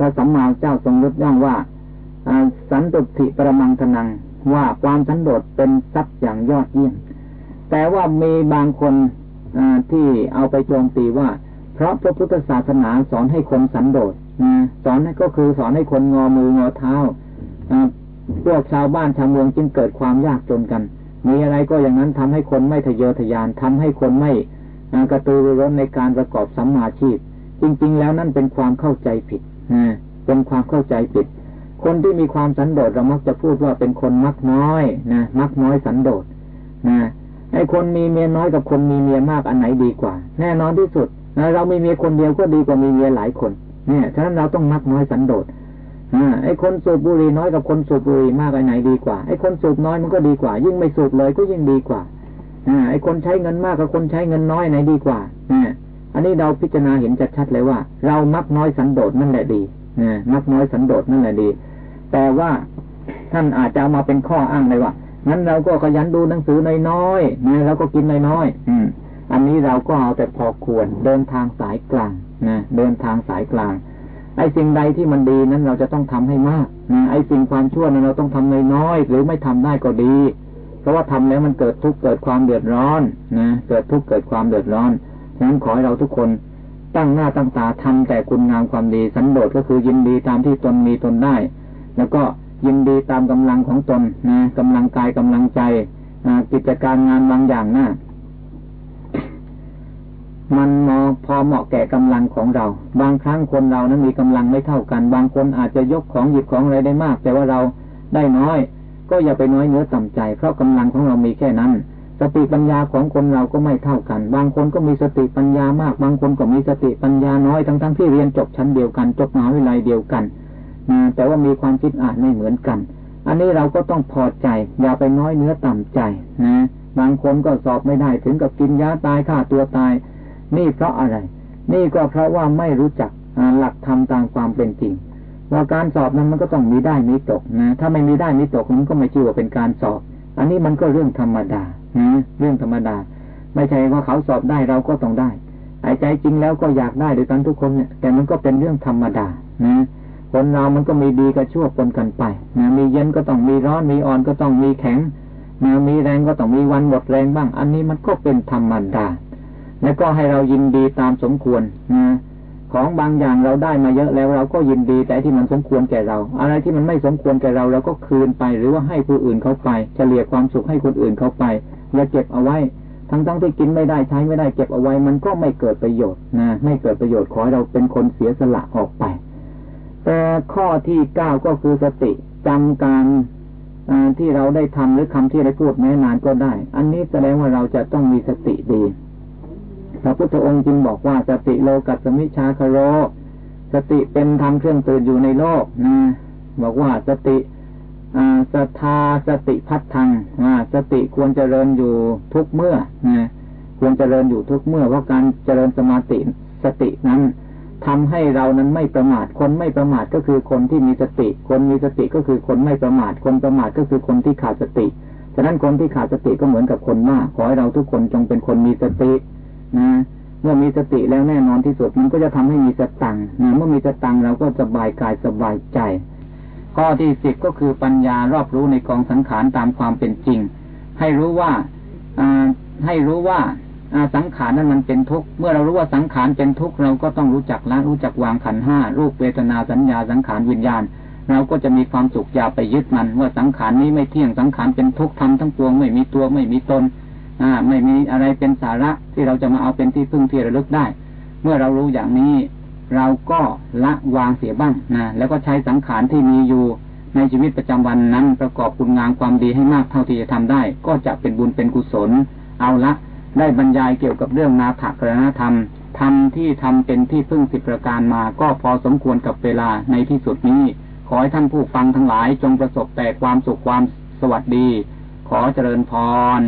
พระสัมมาเจ้าทรงยกย่องว่าสันตุติประมังทนังว่าความสันโดษเป็นทรัพย์อย่างยอดเยี่ยมแต่ว่ามีบางคนที่เอาไปโจมตีว่า เพราะพระพุทธศาสนาสอนให้คนสันโดษสอนก็คือสอนให้คนงอมืองอเท้าพวกชาวบ้านชาวเมืองจึงเกิดความยากจนกัน มีอะไรก็อย่างนั้นทำให้คนไม่ทะเยอทะยานทำให้คนไม่กระตือรือร้นในการประกอบสัมมาชีพ จริงๆ แล้วนั่นเป็นความเข้าใจผิดเป็นความเข้าใจผิด คนที่มีความสันโดษเรามักจะพูดว่าเป็นคนมักน้อยนะมักน้อยสันโดษนะไอ้คนมีเมียน้อยกับคนมีเมียมากอันไหนดีกว่า แน่นอนที่สุดเรามีเมียคนเดียวก็ดีกว่ามีเมียหลายคน เนี่ยฉะนั้นเราต้องมักน้อยสันโดษอไอ้คนสูบบุหรี่น้อยกับคนสูบบุหรี่มากอันไหนดีกว่าไอ้คนสูบน้อยมันก็ดีกว่า ยิ่งไม่สูบเลยก็ยิ่งดีกว่าอไอ้คนใช้เงินมากกับคนใช้เงินน้อยไหนดีกว่าเนี่ย อันนี้เราพิจารณาเห็นชัดๆเลยว่า เรามักน้อยสันโดษนั่นแหละดีนะมักน้อยสันโดษนั่นแหละดี แต่ว่าท่านอาจจะเอามาเป็นข้ออ้างเลยว่างั้นเราก็ขยันดูหนังสือน้อยๆนะแล้วก็กินน้อยๆอืม อันนี้เราก็เอาแต่พอควรเดินทางสายกลางนะเดินทางสายกลางไอ้สิ่งใดที่มันดีนั้นเราจะต้องทำให้มากนะไอ้สิ่งความชั่วนั้นเราต้องทำน้อยๆหรือไม่ทำได้ก็ดี เพราะว่าทำแล้วมันเกิดทุกข์เกิดความเดือดร้อนนะเกิดทุกข์เกิดความเดือดร้อน ฉะนั้นขอให้เราทุกคนตั้งหน้าตั้งตาทำแต่คุณงามความดีสันโดษก็คือยินดีตามที่ตนมีตนได้ แล้วก็ยินดีตามกำลังของตนนะกำลังกายกำลังใจกิจการงานบางอย่างนะ่ะมันมอพอเหมาะแก่กำลังของเรา บางครั้งคนเรานั้นมีกำลังไม่เท่ากัน บางคนอาจจะยกของหยิบของอะไรได้มาก แต่ว่าเราได้น้อย ก็อย่าไปน้อยเนื้อต่ำใจ เพราะกำลังของเรามีแค่นั้น สติปัญญาของคนเราก็ไม่เท่ากัน บางคนก็มีสติปัญญามาก บางคนก็มีสติปัญญาน้อย ทั้งๆทที่เรียนจบชั้นเดียวกัน จบมหาวิทยาลัยเดียวกันแต่ว่ามีความคิดอ่านไม่เหมือนกัน อันนี้เราก็ต้องพอใจ อย่าไปน้อยเนื้อต่ำใจนะ บางคนก็สอบไม่ได้ถึงกับกินยาตายฆ่าตัวตาย นี่เพราะอะไร นี่ก็เพราะว่าไม่รู้จักหลักธรรมตามความเป็นจริง ว่าการสอบนั้นมันก็ต้องมีได้มีตกนะ ถ้าไม่มีได้มีตกมันก็ไม่ชื่อว่าเป็นการสอบ อันนี้มันก็เรื่องธรรมดา นะเรื่องธรรมดา ไม่ใช่ว่าเขาสอบได้เราก็ต้องได้หายใจจริงแล้วก็อยากได้ด้วยกันทุกคนเนี่ย แต่มันก็เป็นเรื่องธรรมดา นะคนเรามันก็มีดีกับชั่วปนกันไปนะมีเย็นก็ต้องมีร้อน มีอ่อนก็ต้องมีแข็งนะมีแรงก็ต้องมีวันหมดแรงบ้าง อันนี้มันก็เป็นธรรมดา แล้วก็ให้เรายินดีตามสมควรนะของบางอย่างเราได้มาเยอะแล้วเราก็ยินดีแต่ที่มันสมควรแก่เรา อะไรที่มันไม่สมควรแก่เราเราก็คืนไป หรือว่าให้ผู้อื่นเขาไปเฉลี่ยความสุขให้คนอื่นเขาไป อย่าเก็บเอาไว้ ทั้งๆทที่กินไม่ได้ใช้ไม่ได้เก็บเอาไว้ มันก็ไม่เกิดประโยชน์นะไม่เกิดประโยชน์ขอให้เราเป็นคนเสียสละออกไป แต่ข้อที่เก้าก็คือสติจำการที่เราได้ทำหรือคำที่ได้พูดแม้นานก็ได้ อันนี้แสดงว่าเราจะต้องมีสติดีพระพุทธองค์จึงบอกว่าสติโลกัสมิชาคโร สติเป็นธรรมเครื่องตื่นอยู่ในโลกนะบอกว่าสติ ศรัทธาสติพัฒทังสติควรเจริญอยู่ทุกเมื่อนะควรเจริญอยู่ทุกเมื่อเพราะการเจริญสมาติสตินั้นทำให้เรานั้นไม่ประมาทคนไม่ประมาทก็คือคนที่มีสติ คนมีสติก็คือคนไม่ประมาทคนประมาทก็คือคนที่ขาดสติฉะนั้นคนที่ขาดสติก็เหมือนกับคนมากขอให้เราทุกคนจงเป็นคนมีสตินะเมื่อมีสติแล้วแน่นอนที่สุดมันก็จะทำให้มีสตังนะเมื่อมีสตังเราก็สบายกายสบายใจ ข้อที่สิบก็คือปัญญารอบรู้ในกองสังขารตามความเป็นจริง ให้รู้ว่าให้รู้ว่าสังขารนั้นมันเป็นทุกข์เมื่อเรารู้ว่าสังขารเป็นทุกข์เราก็ต้องรู้จักละรู้จักวางขันห้ารูปเวทนาสัญญาสังขารวิญญาณ เราก็จะมีความสุขอย่าไปยึดมันว่าสังขารนี้ไม่เที่ยงสังขารเป็นทุกข์ทำทั้งปวงไม่มีตัวไม่มีตนอ่า ไม่มีอะไรเป็นสาระที่เราจะมาเอาเป็นที่พึ่งที่ระลึกได้ เมื่อเรารู้อย่างนี้ เราก็ละวางเสียบ้างนะแล้วก็ใช้สังขารที่มีอยู่ในชีวิตประจำวันนั้นประกอบคุณงามความดีให้มากเท่าที่จะทำได้ ก็จะเป็นบุญเป็นกุศล เอาละ ได้บรรยายเกี่ยวกับเรื่องนาถกรณธรรมทำที่ทำเป็นที่พึ่งสิบประการมา ก็พอสมควรกับเวลาในที่สุดนี้ ขอให้ท่านผู้ฟังทั้งหลายจงประสบแต่ความสุขความสวัสดี ขอเจริญพร